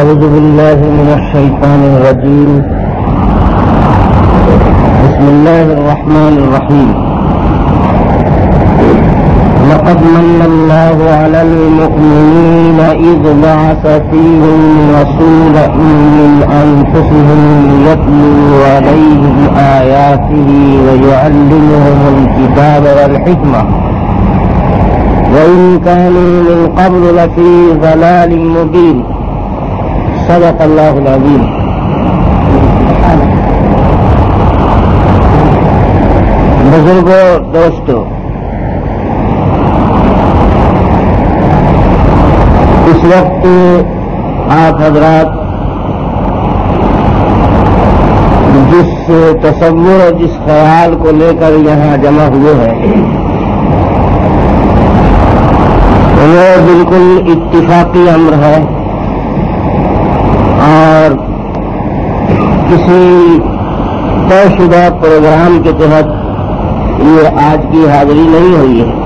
أعوذ بالله من الشيطان الرجيم. بسم الله الرحمن الرحيم. لقد من الله على المؤمنين إذ بعث فيهم رسولا من أنفسهم يتلو عليهم آياته ويعلمهم الكتاب والحكمة. وإن كانوا من قبل لفي ضلال مبين. صدق الله العظيم بزرگوں دوستو، اس وقت آپ حضرات، جس تصور اور جس خیال کو لے کر یہاں جمع ہوئے ہیں، وہ بالکل اتفاقی امر ہے اور کسی طے شدہ پروگرام کے تحت یہ آج کی حاضری نہیں ہوئی ہے۔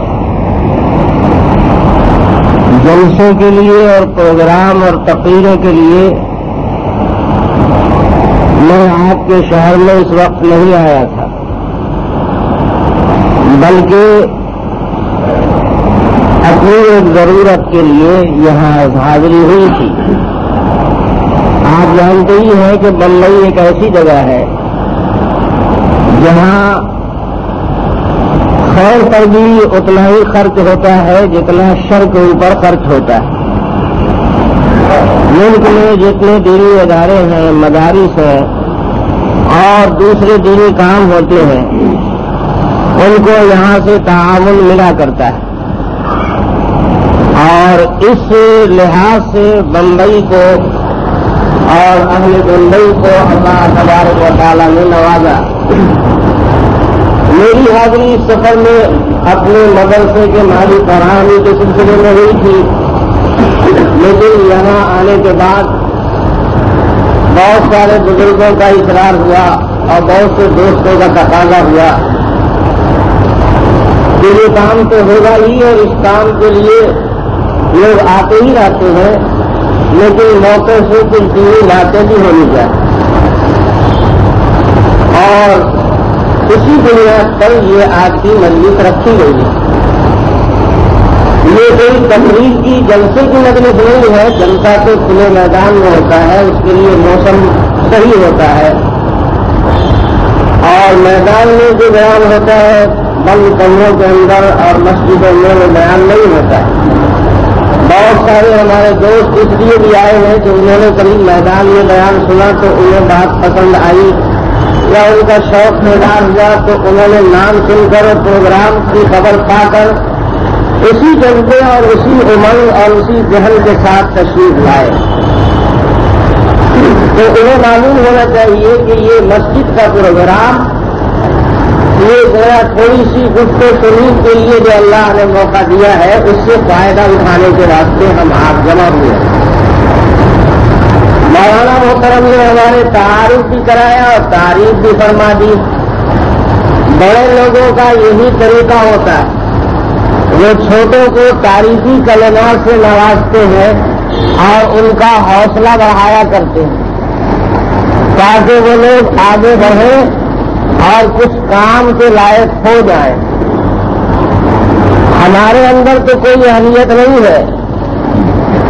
جلسوں کے لیے اور پروگرام اور تقریروں کے لیے میں آپ کے شہر میں اس وقت نہیں آیا تھا، بلکہ اپنی ایک ضرورت کے لیے یہاں حاضری ہوئی تھی۔ آپ جانتے ہی ہیں کہ بمبئی ایک ایسی جگہ ہے جہاں خیر پر بھی اتنا ہی خرچ ہوتا ہے جتنا شر کے اوپر خرچ ہوتا ہے۔ ملک میں جتنے دینی ادارے ہیں، مدارس ہیں اور دوسرے دینی کام ہوتے ہیں، ان کو یہاں سے تعاون ملا کرتا ہے۔ اور اس لحاظ سے بمبئی کو اور اہل بمبئی کو اللہ تبارک و تعالیٰ نے نوازا۔ میری حاضری اس سفر میں اپنے مدرسے کے مالی فراہمی کے سلسلے میں ہوئی تھی۔ لیکن یہاں آنے کے بعد بہت سارے بزرگوں کا اقرار ہوا اور بہت سے دوستوں کا تقاضا ہوا۔ یہ کام تو ہوگا ہی اور اس کام کے لیے لوگ آتے ہی رہتے ہیں۔ لیکن موقع سے کچھ دینی باتیں بھی ہونی چاہیے اور اسی بنیاد پر یہ آج کی مجلس رکھی گئی ہے۔ یہ کوئی تقریب کی جلسے کی مجلس نہیں ہے۔ جلسہ تو کھلے میدان میں ہوتا ہے، اس کے لیے موسم صحیح ہوتا ہے۔ اور میدان میں جو بیان ہوتا ہے، بند کمروں کے اندر اور مسجدوں میں وہ بیان نہیں ہوتا۔ ہے بہت سارے ہمارے دوست اس لیے بھی آئے ہیں کہ انہوں نے کبھی میدان میں بیان سنا تو انہیں بات پسند آئی یا ان کا شوق بیدار ہوا تو انہوں نے نام سن کر پروگرام کی خبر پا کر اسی جذبے اور اسی امنگ اور اسی ذہن کے ساتھ تشریف لائے۔ تو انہیں معلوم ہونا چاہیے کہ یہ مسجد کا پروگرام یہ ذرا تھوڑی سی گفت سنی کے لیے جو اللہ نے موقع دیا ہے، اس سے فائدہ اٹھانے کے واسطے ہم آپ جمع ہوئے ہیں۔ مولانا محترم نے ہمارے تعارف بھی کرایا اور تعریف بھی فرما دی۔ بڑے لوگوں کا یہی طریقہ ہوتا ہے۔ وہ چھوٹوں کو تاریخی کلمات سے نوازتے ہیں اور ان کا حوصلہ بڑھایا کرتے ہیں۔ تاکہ وہ لوگ آگے بڑھیں۔ اور کچھ کام کے لائق ہو جائیں۔ ہمارے اندر تو کوئی اہمیت نہیں ہے۔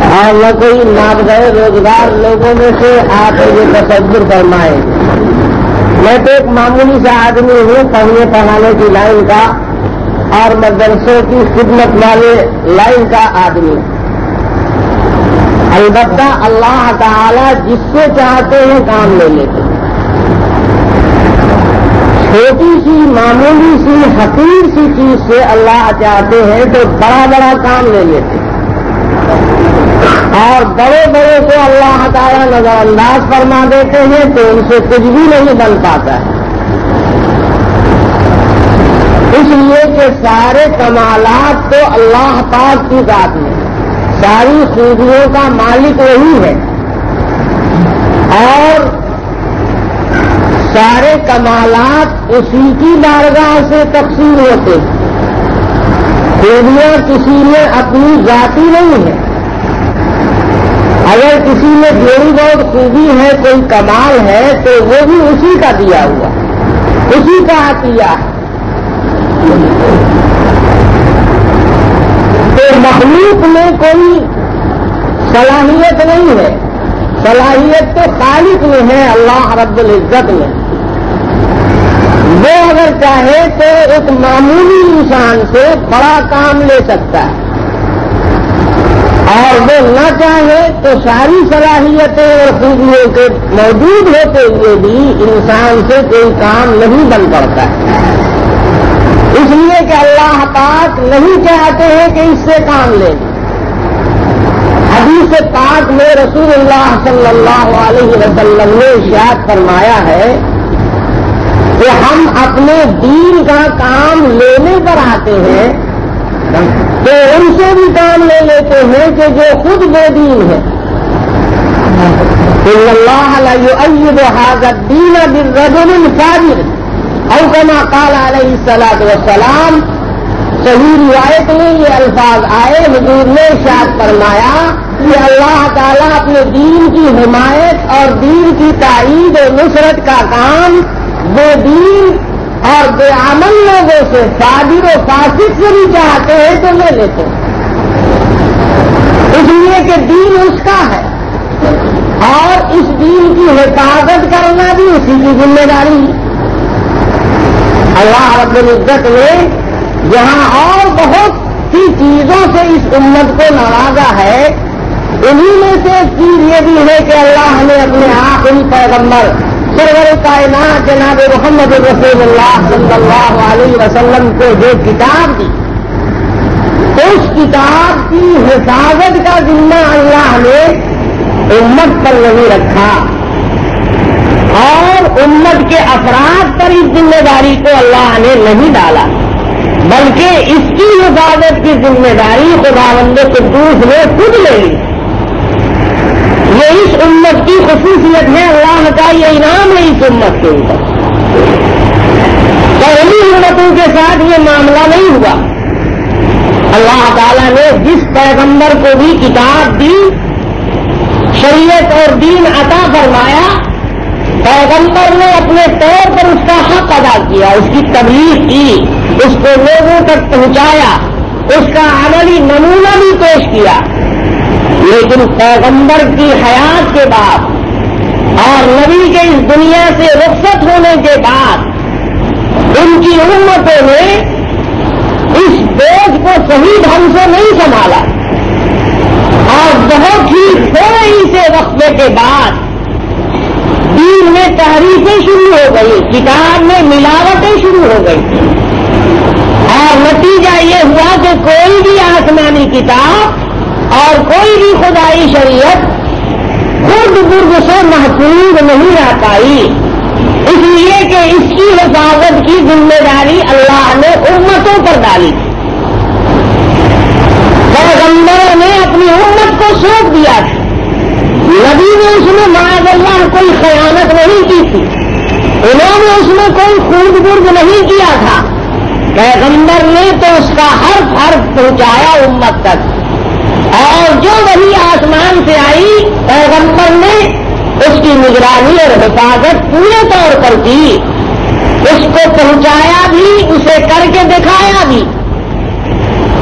اور نہ کوئی نابغیر روزگار لوگوں میں سے آپ یہ تصور فرمائیں۔ میں تو ایک معمولی سا آدمی ہوں، پڑھنے پڑھانے کی لائن کا، اور مدرسوں کی خدمت والے لائن کا آدمی۔ البتہ اللہ تعالی جس سے چاہتے ہیں کام لے لیتے۔ ہیں چھوٹی سی، معمولی سی، حقیر سی چیز سے اللہ چاہتے ہیں تو بڑا بڑا کام لے لیتے ہیں۔ اور بڑے بڑے کو اللہ تعالیٰ نظر انداز فرما دیتے ہیں تو ان سے کچھ بھی نہیں بن پاتا ہے۔ اس لیے کہ سارے کمالات تو اللہ پاک کی ذات میں ساری خوبیوں کا مالک وہی ہے۔ اور سارے کمالات اسی کی بارگاہ سے تقسیم ہوتے ہیں۔ خوبیاں کسی میں اپنی ذاتی نہیں ہے۔ اگر کسی میں تھوڑی بہت خوبی ہے، کوئی کمال ہے، تو وہ بھی اسی کا دیا ہوا اسی کا کیا تو مخلوق میں کوئی صلاحیت نہیں ہے۔ صلاحیت تو خالق میں ہے، اللہ رب العزت میں۔ وہ اگر چاہے تو ایک معمولی انسان سے بڑا کام لے سکتا ہے۔ اور وہ نہ چاہے تو ساری صلاحیتیں اور خوبیوں کے موجود ہوتے ہوئے بھی انسان سے کوئی کام نہیں بن پڑتا۔ ہے اس لیے کہ اللہ پاک نہیں چاہتے ہیں کہ اس سے کام لیں حدیث پاک میں رسول اللہ صلی اللہ علیہ وسلم نے اشاعت فرمایا ہے کہ ہم اپنے دین کا کام لینے پر آتے ہیں تو ان سے بھی کام لے لیتے ہیں کہ جو خود بے دین ہے۔ اللہ علیہ حاضر دین رجل فاضر او کما قال علیہ السلاط وسلام صحیح روایت میں یہ الفاظ آئے، حضور نے شاد فرمایا کہ اللہ تعالیٰ اپنے دین کی حمایت اور دین کی تائید و نصرت کا کام بے دین اور بے عمل لوگوں سے فاضر و فاسد سے بھی چاہتے ہیں تو لے لیتے ہیں۔ اس لیے کہ دین اس کا ہے۔ اور اس دین کی حفاظت کرنا بھی اسی کی ذمہ داری۔ ہے اللہ رب العزت نے جہاں اور بہت سی چیزوں سے اس امت کو نوازا ہے۔ انہیں میں سے ایک چیز یہ بھی ہے کہ اللہ نے اپنے آخری پیغمبر سرور کائنات جناب محمد رسول اللہ صلی اللہ علیہ وسلم کو جو کتاب دی، اس کتاب کی حفاظت کا ذمہ اللہ نے امت پر نہیں رکھا۔ اور امت کے افراد پر اس ذمہ داری کو اللہ نے نہیں ڈالا، بلکہ اس کی حفاظت کی ذمہ داری خدا بند قدوس نے خود لے لی۔ یہ اس امت کی خصوصیت ہے، اللہ کا یہ انعام ہے اس امت کے اوپر۔ پہلی امتوں کے ساتھ یہ معاملہ نہیں ہوا۔ اللہ تعالیٰ نے جس پیغمبر کو بھی کتاب دی، شریعت اور دین عطا فرمایا، پیغمبر نے اپنے طور پر اس کا حق ادا کیا، اس کی تبلیغ کی، اس کو لوگوں تک پہنچایا، اس کا عملی نمونہ بھی پیش کیا۔ لیکن پیغمبر کی حیات کے بعد اور نبی کے اس دنیا سے رخصت ہونے کے بعد ان کی امتوں نے اس بوجھ کو صحیح ڈھنگ سے نہیں سنبھالا۔ اور بہت ہی تھوڑے ہی سے وقفے کے بعد دین میں تحریفیں شروع ہو گئی کتاب میں ملاوٹیں شروع ہو گئی اور نتیجہ یہ ہوا کہ کوئی بھی آسمانی کتاب اور کوئی بھی خدائی شریعت خود برد سے محفوظ نہیں رہ پائی۔ اس لیے کہ اس کی حفاظت کی ذمہ داری اللہ نے امتوں پر ڈالی۔ پیغمبروں نے اپنی امت کو سونپ دیا۔ تھا نبی نے اس میں معاذ اللہ کوئی خیانت نہیں کی تھی۔ انہوں نے اس میں کوئی خود برد نہیں کیا تھا۔ پیغمبر نے تو اس کا ہر فرق پہنچایا امت تک۔ اور جو وہی آسمان سے آئی پیغمبر نے اس کی نگرانی اور حفاظت پورے طور پر کی۔ اس کو پہنچایا بھی، اسے کر کے دکھایا بھی۔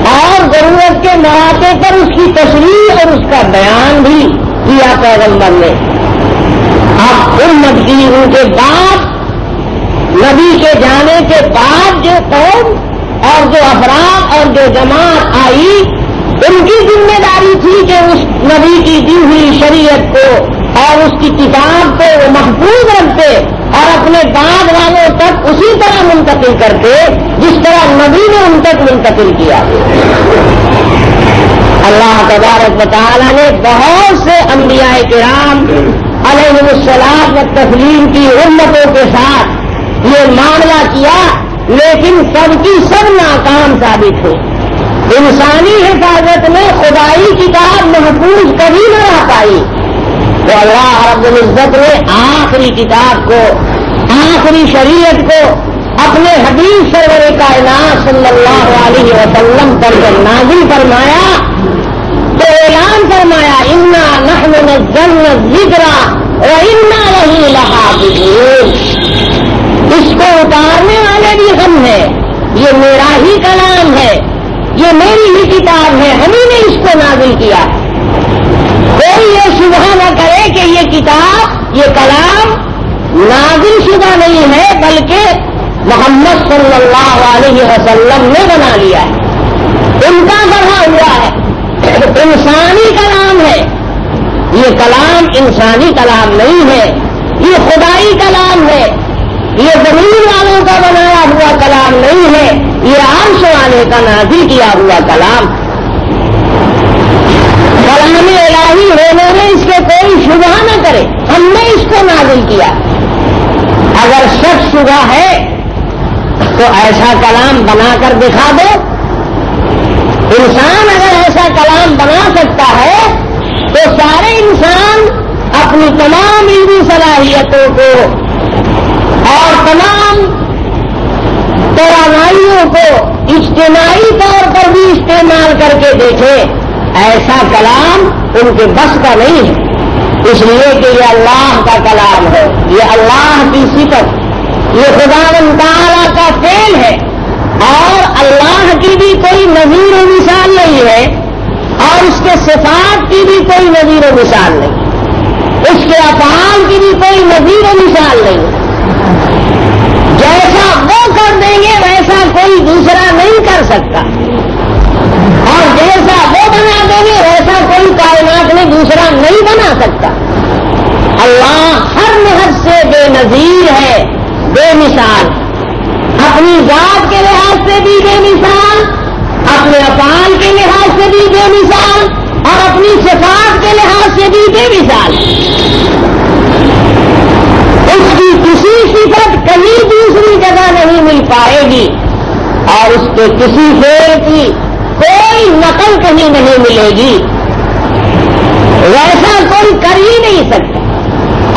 اور ضرورت کے مواقع پر اس کی تصویر اور اس کا بیان بھی کیا پیغمبر نے۔ اب ان مزدوروں کے بعد، نبی کے جانے کے بعد جو قوم اور جو افراد اور جو جماعت آئی ان کی ذمہ داری تھی کہ اس نبی کی دی ہوئی شریعت کو اور اس کی کتاب کو وہ محفوظ رکھتے اور اپنے بعد والوں تک اسی طرح منتقل کرتے جس طرح نبی نے ان تک منتقل کیا۔ اللہ تبارک تعالیٰ نے بہت سے انبیاء کرام علیہ السلام و تسلیم کی امتوں کے ساتھ یہ معاملہ کیا، لیکن سب کی سب ناکام ثابت ہوئی۔ انسانی حفاظت میں خدائی کتاب محفوظ کبھی نہ رہ پائی۔ تو اللہ رب العزت نے آخری کتاب کو، آخری شریعت کو اپنے حبیب سرور کائنات صلی اللہ علیہ وسلم پر جب نازل فرمایا، تو اعلان فرمایا، انا نحن ذکر وہی لہا اس کو اتارنے والے بھی ہم ہیں۔ یہ میرا ہی کلام ہے۔ یہ میری ہی کتاب ہے ہم ہی نے اس کو نازل کیا۔ کوئی یہ شبہ نہ کرے کہ یہ کتاب، یہ کلام نازل شدہ نہیں ہے، بلکہ محمد صلی اللہ علیہ وسلم نے بنا لیا ہے۔ ان کا بڑھا ہوا ہے۔ انسانی کلام ہے۔ یہ کلام انسانی کلام نہیں ہے۔ یہ خدائی کلام ہے۔ یہ زمین والوں کا بنایا ہوا کلام نہیں ہے، یہ عرش والے کا نازل کیا ہوا کلام۔ کلام الہی ہونے میں اس کے کوئی شبہ نہ کرے، ہم نے اس کو نازل کیا۔ اگر شخص شبہ ہے، تو ایسا کلام بنا کر دکھا دو۔ انسان اگر ایسا کلام بنا سکتا ہے، تو سارے انسان اپنی تمام علمی صلاحیتوں کو اور تمام توانائیوں کو اجتماعی طور پر بھی استعمال کر کے دیکھے، ایسا کلام ان کے بس کا نہیں ہے۔ اس لیے کہ یہ اللہ کا کلام ہے، یہ اللہ کی صفت، یہ خدا تعالی کا فیل ہے۔ اور اللہ کی بھی کوئی نظیر و مثال نہیں ہے، اور اس کے صفات کی بھی کوئی نظیر و مثال نہیں۔ اس کے افعال کی بھی کوئی نظیر و مثال نہیں۔ جیسا وہ کر دیں گے، ویسا کوئی دوسرا نہیں کر سکتا۔ اور جیسا وہ بنا دیں گے، ویسا کوئی کائنات میں دوسرا نہیں بنا سکتا۔ اللہ ہر محض سے بے نظیر ہے، بے مثال۔ اپنی ذات کے لحاظ سے بھی بے مثال، اپنے افعال کے لحاظ سے بھی بے مثال، اور اپنی صفات کے لحاظ سے بھی بے مثال اس کی کسی صفت کہیں دوسری جگہ نہیں مل پائے گی اور اس کے کسی فیل کی کوئی نقل کہیں نہیں ملے گی۔ ویسا کوئی کر ہی نہیں سکتا۔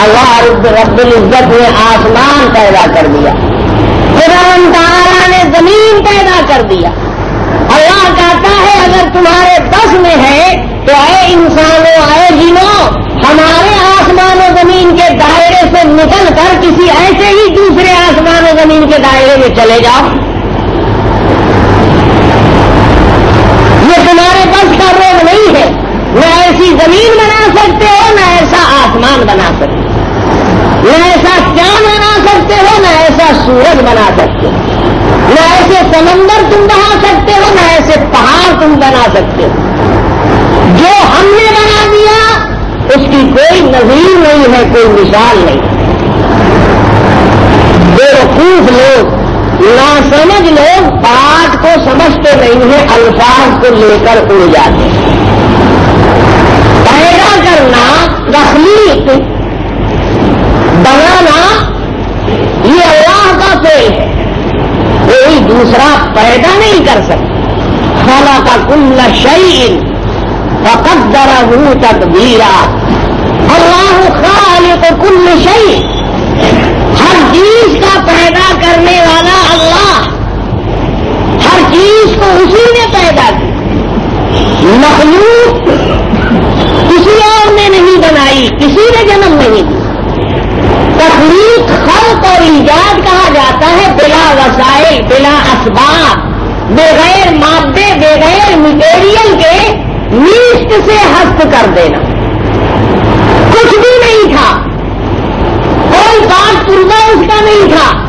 اللہ رب العزت نے آسمان پیدا کر دیا۔ قرآن تعالیٰ نے زمین پیدا کر دیا۔ اللہ کہتا ہے اگر تمہارے بس میں ہے تو اے انسانوں، اے جنوں ہمارے آسمان و زمین کے دائرے سے نکل کر کسی ایسے ہی دوسرے آسمان و زمین کے دائرے میں چلے جاؤ۔ یہ تمہارے بس کا روگ نہیں ہے۔ نہ ایسی زمین بنا سکتے ہو، نہ ایسا آسمان بنا سکتے نہ ایسا چاند بنا سکتے ہو، نہ ایسا سورج بنا سکتے ہو۔ نہ ایسے سمندر تم بنا سکتے ہو، نہ ایسے پہاڑ تم بنا سکتے ہو۔ جو ہم نے بنا دیا اس کی کوئی نظیر نہیں ہے، کوئی مثال نہیں۔ بے وقوف لوگ نہ سمجھ لوگ بات کو سمجھتے نہیں ہیں، الفاظ کو لے کر اڑ جاتے ہیں۔ پیدا کرنا تخلیق، بنانا، یہ اللہ کا فیل ہے۔ کوئی دوسرا پیدا نہیں کر سکتا۔ خلا کا کل شعین فقت درا ہوں تدبیرا اللہ خالق کو کل شعی ہر چیز کا پیدا کرنے والا اللہ ہر چیز کو اسی نے پیدا کی. مخلوق کسی اور نے نہیں بنائی، کسی نے جنم نہیں دی تخلیق خلق اور ایجاد کہا جاتا ہے بلا وسائل، بلا اسباب، بغیر مادے، بغیر مٹیریل کے نیشت سے ہست کر دینا۔ کچھ بھی نہیں تھا۔ کوئی بات پورا اس کا نہیں تھا۔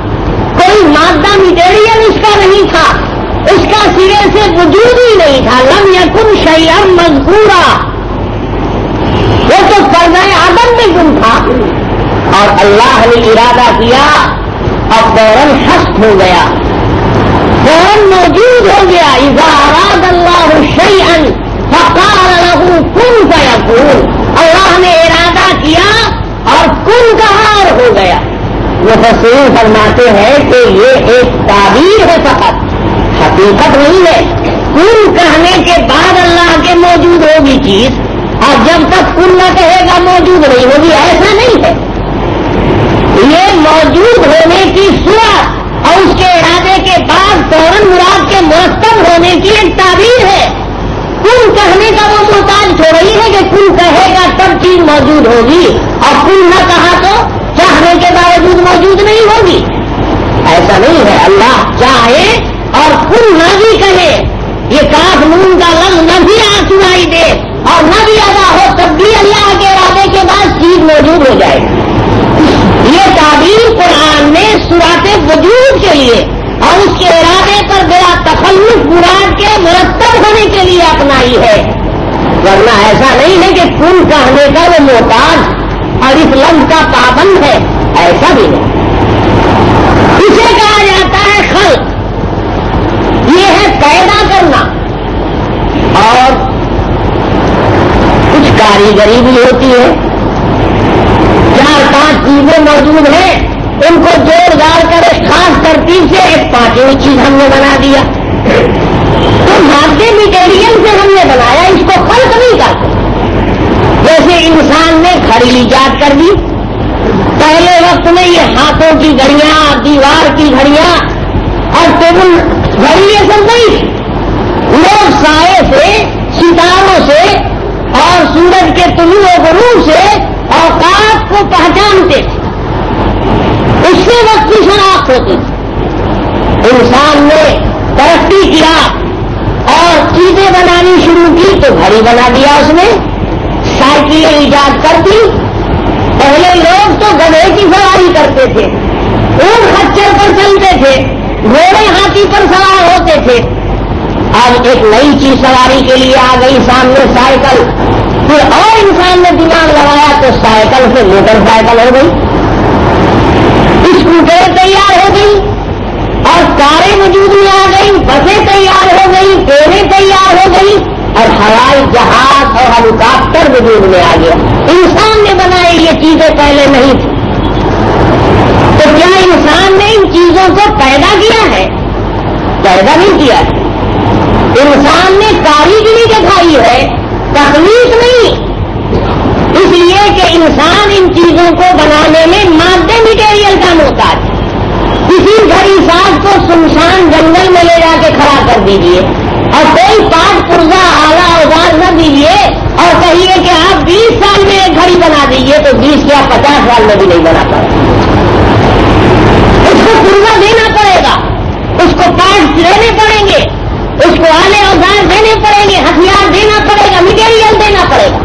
کوئی مادہ مٹیریل اس کا نہیں تھا۔ اس کا سرے سے وجود ہی نہیں تھا۔ لم یکن شیم مذکورا۔ وہ تو فرض آدم میں گم تھا؟ اور اللہ نے ارادہ کیا، اب فوراً ہست ہو گیا۔ فوراً موجود ہو گیا۔ اراد اللہ شعین فقار له کن کا کن اللہ نے ارادہ کیا اور کن کہا اور ہو گیا۔ وہ فرماتے ہیں کہ یہ ایک تعبیر ہے فقط۔ حقیقت نہیں ہے۔ کن کہنے کے بعد اللہ کے موجود ہوگی چیز۔ اور جب تک کن نہ کہے گا موجود نہیں ہوگی، ایسا نہیں ہے۔ یہ موجود ہونے کی صورت اور اس کے ارادے کے بعد فوراً مراد کے مرتب ہونے کی ایک تعبیر ہے۔ کل کہنے کا وہ محتاج ہو رہی ہے کہ کل کہے گا تب چیز موجود ہوگی اور کل نہ کہا تو چاہنے کے باوجود موجود نہیں ہوگی۔ ایسا نہیں ہے، اللہ چاہے اور کل نہ بھی کہے۔ یہ کاف نون کا لفظ نہ بھی آ سنائی دے اور نہ بھی ادا ہو، تب بھی اللہ کے ارادے کے بعد چیز موجود ہو جائے گی۔ یہ تعبیر قرآن نے سراط وجود کے لیے اور اس کے ارادے پر بڑا تخلف مراد کے مرتب ہونے کے لیے اپنائی ہے۔ ورنہ ایسا نہیں ہے کہ کل کہنے کا وہ محتاج اور اس لفظ کا پابند ہے، ایسا بھی نہیں۔ اسے کہا جاتا ہے خلق۔ یہ ہے پیدا کرنا۔ اور کچھ کاریگری بھی ہوتی ہے چار پانچ چیزیں موجود ہیں ان کو جوڑ جاڑ کر ایک خاص ترتیب سے ایک پانچویں چیز ہم نے بنا دیا تو مادے مٹیریل سے ہم نے بنایا اس کو فرق نہیں کرتے جیسے انسان نے گھڑی ایجاد کر دی پہلے وقت میں یہ ہاتھوں کی گھڑیاں دیوار کی گھڑیاں اور ٹیبل گھڑی یہ سب نہیں لوگ سائے سے ستاروں سے اور سورج کے طلوع و غروب سے اوقات کو پہچانتے تھے اس سے وقت کی شناخت ہوتی تھی انسان نے ترقی کیا اور چیزیں بنانی شروع کی تو گھڑی بنا دیا اس نے سائیکلیں ایجاد کر دی پہلے لوگ تو گدھے کی سواری کرتے تھے اونٹ خچر پر چلتے تھے گھوڑے ہاتھی پر سوار ہوتے تھے اب ایک نئی چیز سواری کے لیے آ گئی سامنے سائیکل۔ پھر اور انسان نے دماغ لگایا تو سائیکل سے موٹر سائیکل ہو گئی۔ اسکوٹر تیار ہو گئی اور کاریں وجود میں آ گئی، بسیں تیار ہو گئی، ٹرینیں تیار ہو گئی اور ہوائی جہاز اور ہیلی کاپٹر وجود میں آ گیا انسان نے بنائے یہ چیزیں پہلے نہیں تھی تو کیا انسان نے ان چیزوں کو پیدا کیا ہے؟ پیدا نہیں کیا ہے۔ انسان نے کاریگری دکھائی ہے، تخلیق نہیں۔ اس لیے کہ انسان ان چیزوں کو بنانے میں مادے مٹیریل کا محتاج ہے۔ کسی گھڑی ساز کو سنسان جنگل میں لے جا کے کھڑا کر دیجیے اور کوئی پاٹ پرزا آلہ اوزار نہ دیجیے اور کہیے کہ آپ بیس سال میں ایک گھڑی بنا دیجیے تو بیس یا پچاس سال میں بھی نہیں بنا پائے اس کو پورزا دینا پڑے گا۔ اس کو پارٹ لینے پڑیں گے۔ اس کو آلے اوزار دینے پڑیں گے، ہتھیار دینا پڑے گا مٹیریل دینا پڑے گا۔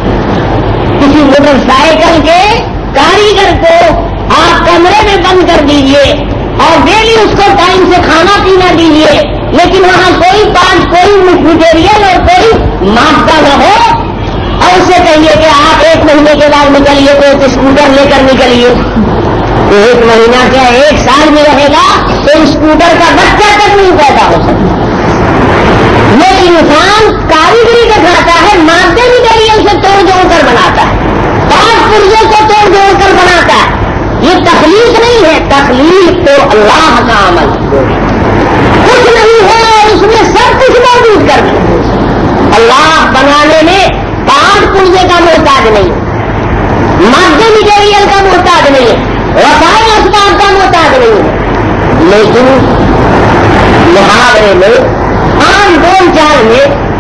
کسی موٹر سائیکل کے کاریگر کو آپ کمرے میں بند کر دیجیے اور ڈیلی اس کو ٹائم سے کھانا پینا دیجیے لیکن وہاں کوئی پانچ کوئی مٹیریل اور کوئی مادہ نہ ہو۔ اور اسے کہیے کہ آپ ایک مہینے کے بعد نکلیے تو ایک اسکوٹر لے کر نکلیے۔ ایک مہینہ کیا ایک سال میں رہے گا تو اسکوٹر کا بچہ تک نہیں پیدا ہو سکتا۔ یہ انسان کاریگری دکھاتا ہے، مادے مٹیریل سے توڑ جوڑ کر بناتا ہے۔ پانچ پرزوں کو توڑ جوڑ کر بناتا ہے۔ یہ تخلیق نہیں ہے، تخلیق تو اللہ کا عمل کچھ نہیں ہے اور اس میں سب کچھ موجود کر دیا۔ اللہ بنانے میں پانچ پرزے کا محتاج نہیں مادہ مٹیریل کا محتاج نہیں ہے۔ رسائی اسباب کا محتاج نہیں ہے۔ لیکن محاورے میں بول چال میں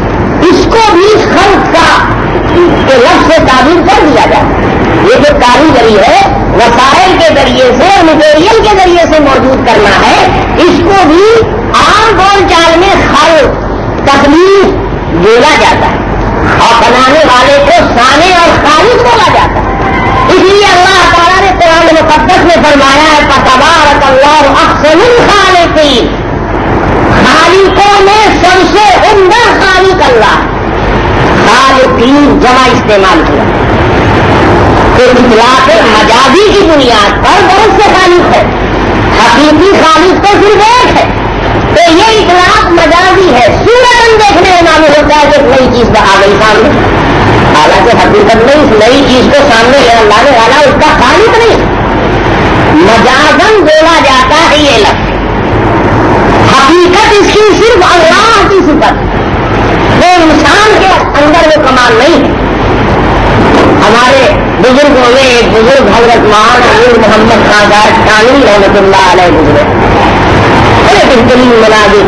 اس کو بھی خرچ کا کے لفظ سے تعبیر کر دیا جائے۔ یہ جو کاریگری ہے وسائل کے ذریعے سے اور مٹیریل کے ذریعے سے موجود کرنا ہے۔ اس کو بھی عام بول چال میں خل تکلیف بولا جاتا ہے۔ اور بنانے والے کو سانے اور خالص بولا جاتا ہے۔ اس لیے اللہ تعالیٰ نے قرآن مقدس میں فرمایا ہے پتبار اللہ اکثر خالقین خالقوں میں سب سے عمدہ خالق اللہ۔ خالقین جمع استعمال کیا۔ تو اطلاق مجازی کی بنیاد پر بہت سے خالق ہے۔ حقیقی خالق تو صرف ایک ہے۔ تو یہ اطلاق مجازی ہے۔ سورج دیکھنے میں معلوم ہوتا ہے کہ ایک نئی چیز آ گئی سامنے۔ حالانکہ حقیقت میں اس نئی چیز کو سامنے لانے والا اس کا خالق نہیں۔ مجازن بولا جاتا ہے یہ لفظ۔ حقیقت اس کی صرف اللہ کی صفت وہ انسان کے اندر وہ کمال نہیں ہے۔ ہمارے بزرگوں میں ایک بزرگ حضرت مان امیر محمد خان کامل رحمت اللہ علیہ گزرے۔ بڑے بہترین مناظر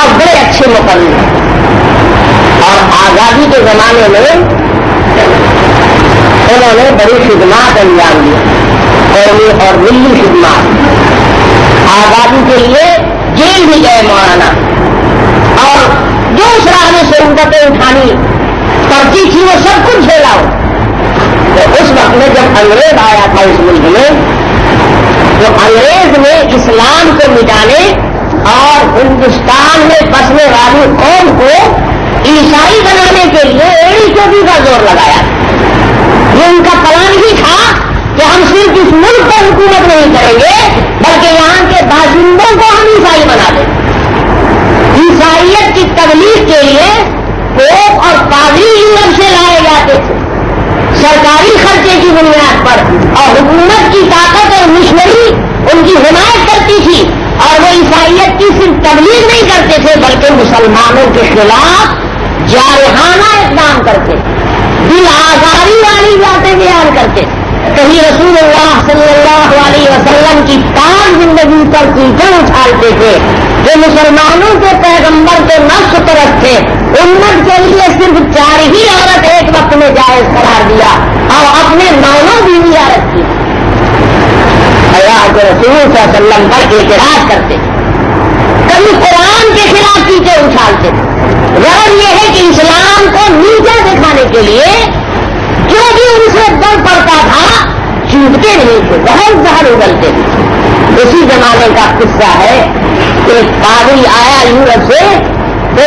اور بڑے اچھے مقرر۔ اور آزادی کے زمانے میں انہوں نے بڑی خدمات انجام دی۔ قومی اور ملی خدمات آزادی کے لیے جیل بھی گئے مولانا اور جو اس راہ میں سہولتیں اٹھانی پڑتی تھی وہ سب کچھ جھیلا ہو تو اس وقت میں جب انگریز آیا تھا اس ملک میں تو انگریز نے اسلام کو مٹانے اور ہندوستان میں بسنے والی قوم کو عیسائی بنانے کے لیے ایڑی چوٹی کا زور لگایا یہ ان کا پلان ہی تھا کہ ہم صرف اس ملک پر حکومت نہیں کریں گے بلکہ یہاں کے باشندوں کو ہم عیسائی بنا دیں عیسائیت کی تبلیغ کے لیے کوپ اور پادری یورپ سے لائے جاتے تھے سرکاری خرچے کی بنیاد پر اور حکومت کی طاقت اور مشنری ان کی حمایت کرتی تھی اور وہ عیسائیت کی صرف تبلیغ نہیں کرتے تھے بلکہ مسلمانوں خلاف جارحانہ اقدام کرتے دل آزاری والی باتیں بیان کرتے کہیں رسول اللہ صلی اللہ علیہ وسلم کی پانچ زندگی پر کیچڑ اچھالتے تھے، جو مسلمانوں کے پیغمبر کے نفس طرف تھے، امت کے لیے صرف چار ہی عورت ایک وقت میں جائز قرار دیا، اور اپنے نونوں بیویاں رکھی اللہ کے رسول صلی اللہ علیہ وسلم پر اعتراض کرتے، کبھی قرآن کے خلاف چیزیں اچھالتے غرض یہ ہے کہ اسلام کو نیچا دکھانے کے لیے جو بھی ان سے بڑھ پڑتا تھا، چوٹتے نہیں تھے، بہت زہر اگلتے تھے۔ اسی زمانے کا قصہ ہے کہ ایک پادری آیا یورپ سے، تو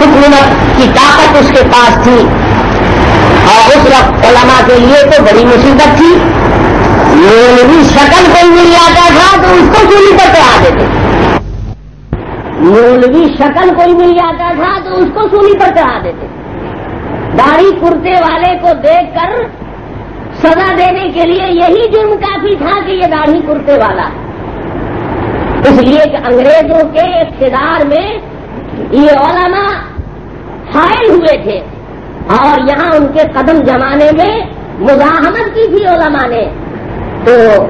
حکومت کی طاقت اس کے پاس تھی۔ اور اس وقت علماء کے لیے تو بڑی مصیبت تھی۔ مولوی شکل کوئی مل جاتا تھا، تو اس کو چولی پر چڑھا دیتے؟ مولوی شکل کوئی مل جاتا تھا تو اس کو سولی پر چڑھا دیتے۔ داڑھی کرتے والے کو دیکھ کر سزا دینے کے لیے یہی جرم کافی تھا کہ یہ داڑھی کرتے والا۔ اس لیے کہ انگریزوں کے اقتدار میں یہ علماء حائل ہوئے تھے۔ اور یہاں ان کے قدم جمانے میں مزاحمت کی تھی علماء نے۔ تو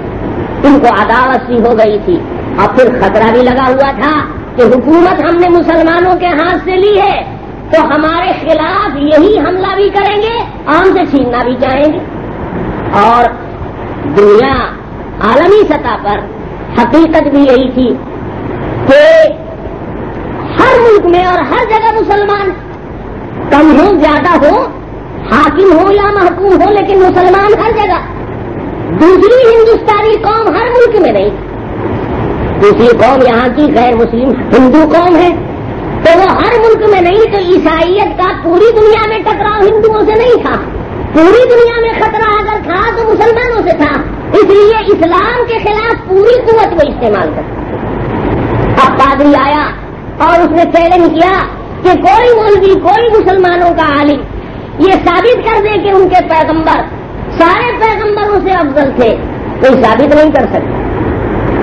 ان کو عداوت سی ہو گئی تھی۔ اور پھر خطرہ بھی لگا ہوا تھا۔ کہ حکومت ہم نے مسلمانوں کے ہاتھ سے لی ہے، تو ہمارے خلاف یہی حملہ بھی کریں گے اور ہم سے چھیننا بھی چاہیں گے۔ اور دنیا عالمی سطح پر حقیقت بھی یہی تھی کہ ہر ملک میں اور ہر جگہ مسلمان کم ہو، زیادہ ہو، حاکم ہو یا محکوم ہو، لیکن مسلمان ہر جگہ۔ دوسری ہندوستانی قوم ہر ملک میں نہیں۔ دوسری قوم یہاں کی غیر مسلم ہندو قوم ہے۔ تو وہ ہر ملک میں نہیں، تو عیسائیت کا پوری دنیا میں ٹکراؤ ہندوؤں سے نہیں تھا۔ پوری دنیا میں خطرہ اگر تھا تو مسلمانوں سے تھا۔ اس لیے اسلام کے خلاف پوری قوت کو استعمال کر اب پادری آیا اور اس نے چیلنج کیا کہ کوئی مولوی، کوئی مسلمانوں کا عالم یہ ثابت کر دے کہ ان کے پیغمبر سارے پیغمبروں سے افضل تھے۔ کوئی ثابت نہیں کر سکتے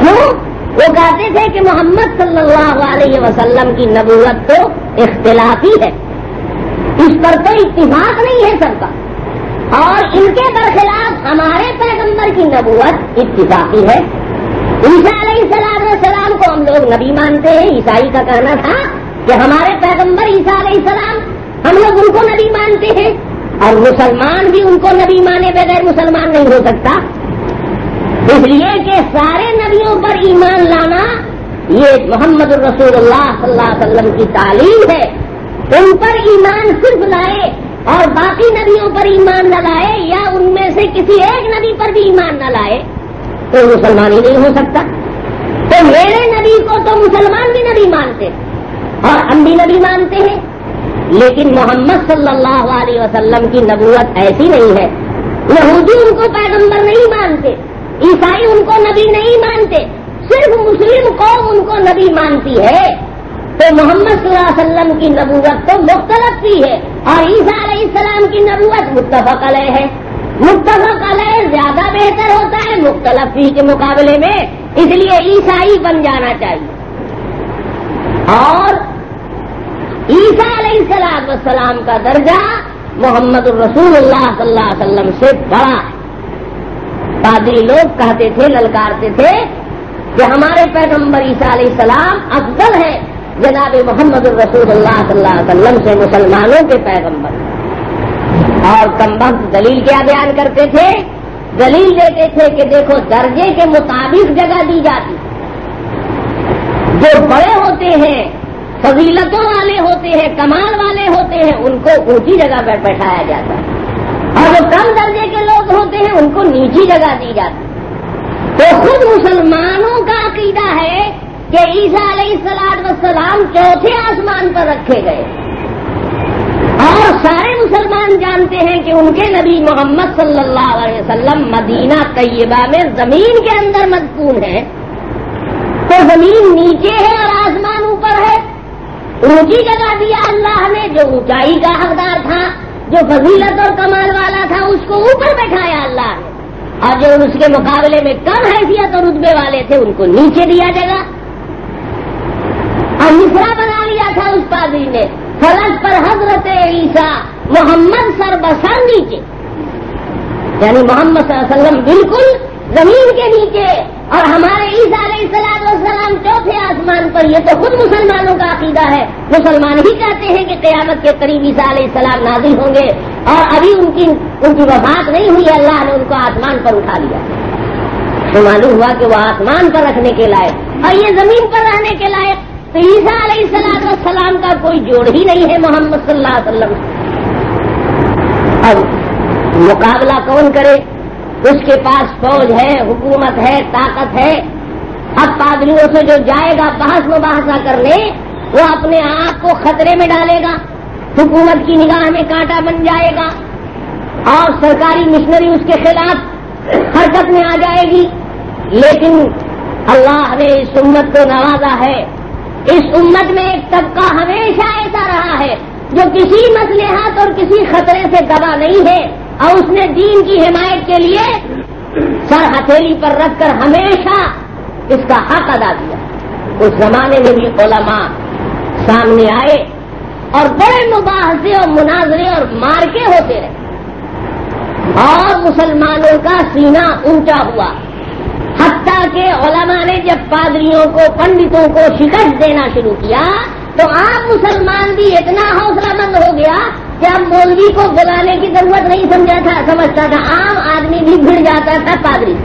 کیوں؟ وہ کہتے تھے کہ محمد صلی اللہ علیہ وسلم کی نبوت تو اختلافی ہے۔ اس پر تو اتفاق نہیں ہے سب کا۔ اور ان کے برخلاف ہمارے پیغمبر کی نبوت اتفاقی ہے۔ عیسیٰ علیہ السلام السلام کو ہم لوگ نبی مانتے ہیں۔ عیسائی کا کہنا تھا کہ ہمارے پیغمبر عیسیٰ علیہ السلام ہم لوگ ان کو نبی مانتے ہیں اور مسلمان بھی ان کو نبی مانے بغیر مسلمان نہیں ہو سکتا۔ اس لیے کہ سارے نبیوں پر ایمان لانا یہ محمد الرسول اللہ صلی اللہ علیہ وسلم کی تعلیم ہے۔ ان پر ایمان صرف لائے اور باقی نبیوں پر ایمان نہ لائے یا ان میں سے کسی ایک نبی پر بھی ایمان نہ لائے تو مسلمان ہی نہیں ہو سکتا۔ تو میرے نبی کو تو مسلمان بھی نبی مانتے اور ہم بھی نبی مانتے ہیں۔ لیکن محمد صلی اللہ علیہ وسلم کی نبوت ایسی نہیں ہے۔ یہودی ان کو پیغمبر نہیں مانتے۔ عیسائی ان کو نبی نہیں مانتے، صرف مسلم قوم ان کو نبی مانتی ہے۔ تو محمد صلی اللہ علیہ وسلم کی نبوت تو مختلف سی ہے۔ اور عیسیٰ علیہ السلام کی نبوت متفق علیہ ہے۔ متفق علیہ زیادہ بہتر ہوتا ہے مختلف فی کے مقابلے میں، اس لیے عیسائی بن جانا چاہیے۔ اور عیسیٰ علیہ السلام السلام کا درجہ محمد الرسول اللہ صلی اللہ علیہ وسلم سے بڑا ہے۔ پادری لوگ کہتے تھے، للکارتے تھے کہ ہمارے پیغمبر عیسیٰ علیہ السلام افضل ہے جناب محمد الرسول اللہ صلی اللہ علیہ وسلم سے مسلمانوں کے پیغمبر۔ اور کم وقت دلیل کیا بیان کرتے تھے؟ دلیل دیتے تھے کہ دیکھو، درجے کے مطابق جگہ دی جاتی۔ جو بڑے ہوتے ہیں، فضیلتوں والے ہوتے ہیں، کمال والے ہوتے ہیں، ان کو اونچی جگہ پر بیٹھایا جاتا۔ ہے اور جو کم درجے کے لوگ ہوتے ہیں، ان کو نیچی جگہ دی جاتی تو خود مسلمانوں کا عقیدہ ہے کہ عیسیٰ علیہ السلام وسلام چوتھے آسمان پر رکھے گئے۔ اور سارے مسلمان جانتے ہیں کہ ان کے نبی محمد صلی اللہ علیہ وسلم مدینہ طیبہ میں زمین کے اندر مضبوط ہے تو زمین نیچے ہے اور آسمان اوپر ہے۔ اونچی جگہ دیا اللہ نے، جو اونچائی کا حقدار تھا۔ جو فضیلت اور کمال والا تھا اس کو اوپر بیٹھایا اللہ نے۔ اور جو اس کے مقابلے میں کم حیثیت اور رتبے والے تھے، ان کو نیچے دیا جگہ۔ اور مصرا بنا لیا تھا اس پادری نے۔ فرض پر حضرت عیسیٰ محمد سر بسر نیچے۔ یعنی محمد صلی اللہ علیہ وسلم بالکل زمین کے نیچے اور ہمارے عیسیٰ علیہ السلام والسلام چوتھے آسمان پر، یہ تو خود مسلمانوں کا عقیدہ ہے۔ مسلمان ہی کہتے ہیں کہ قیامت کے قریب عیسیٰ علیہ السلام نازل ہوں گے۔ اور ابھی ان کی ان کی وفات نہیں ہوئی، اللہ نے ان کو آسمان پر اٹھا لیا۔ تو معلوم ہوا کہ وہ آسمان پر رکھنے کے لائق، اور یہ زمین پر رہنے کے لائق تو عیسیٰ علیہ السلام والسلام کا کوئی جوڑ ہی نہیں ہے محمد صلی اللہ علیہ وسلم۔ اب مقابلہ کون کرے؟ اس کے پاس فوج ہے، حکومت ہے، طاقت ہے۔ اب پادریوں سے جو جائے گا، بحث مباحثہ کرنے وہ اپنے آپ کو خطرے میں ڈالے گا۔ حکومت کی نگاہ میں کانٹا بن جائے گا۔ اور سرکاری مشنری اس کے خلاف حرکت میں آ جائے گی۔ لیکن اللہ نے اس امت کو نوازا ہے۔ اس امت میں ایک طبقہ ہمیشہ ایسا رہا ہے جو کسی مسلحات اور کسی خطرے سے دبا نہیں ہے۔ اور اس نے دین کی حمایت کے لیے سر ہتھیلی پر رکھ کر ہمیشہ اس کا حق ادا کیا۔ اس زمانے میں بھی علماء سامنے آئے اور بڑے مباحثے اور مناظرے اور مارکے ہوتے رہے۔ اور مسلمانوں کا سینہ اونچا ہوا۔ حتیٰ کہ علماء نے جب پادریوں کو، پنڈتوں کو شکست دینا شروع کیا تو عام مسلمان بھی اتنا حوصلہ مند ہو گیا اب مولوی کو بلانے کی ضرورت نہیں سمجھا تھا، سمجھتا تھا، عام آدمی بھی بھیڑ جاتا تھا پادری۔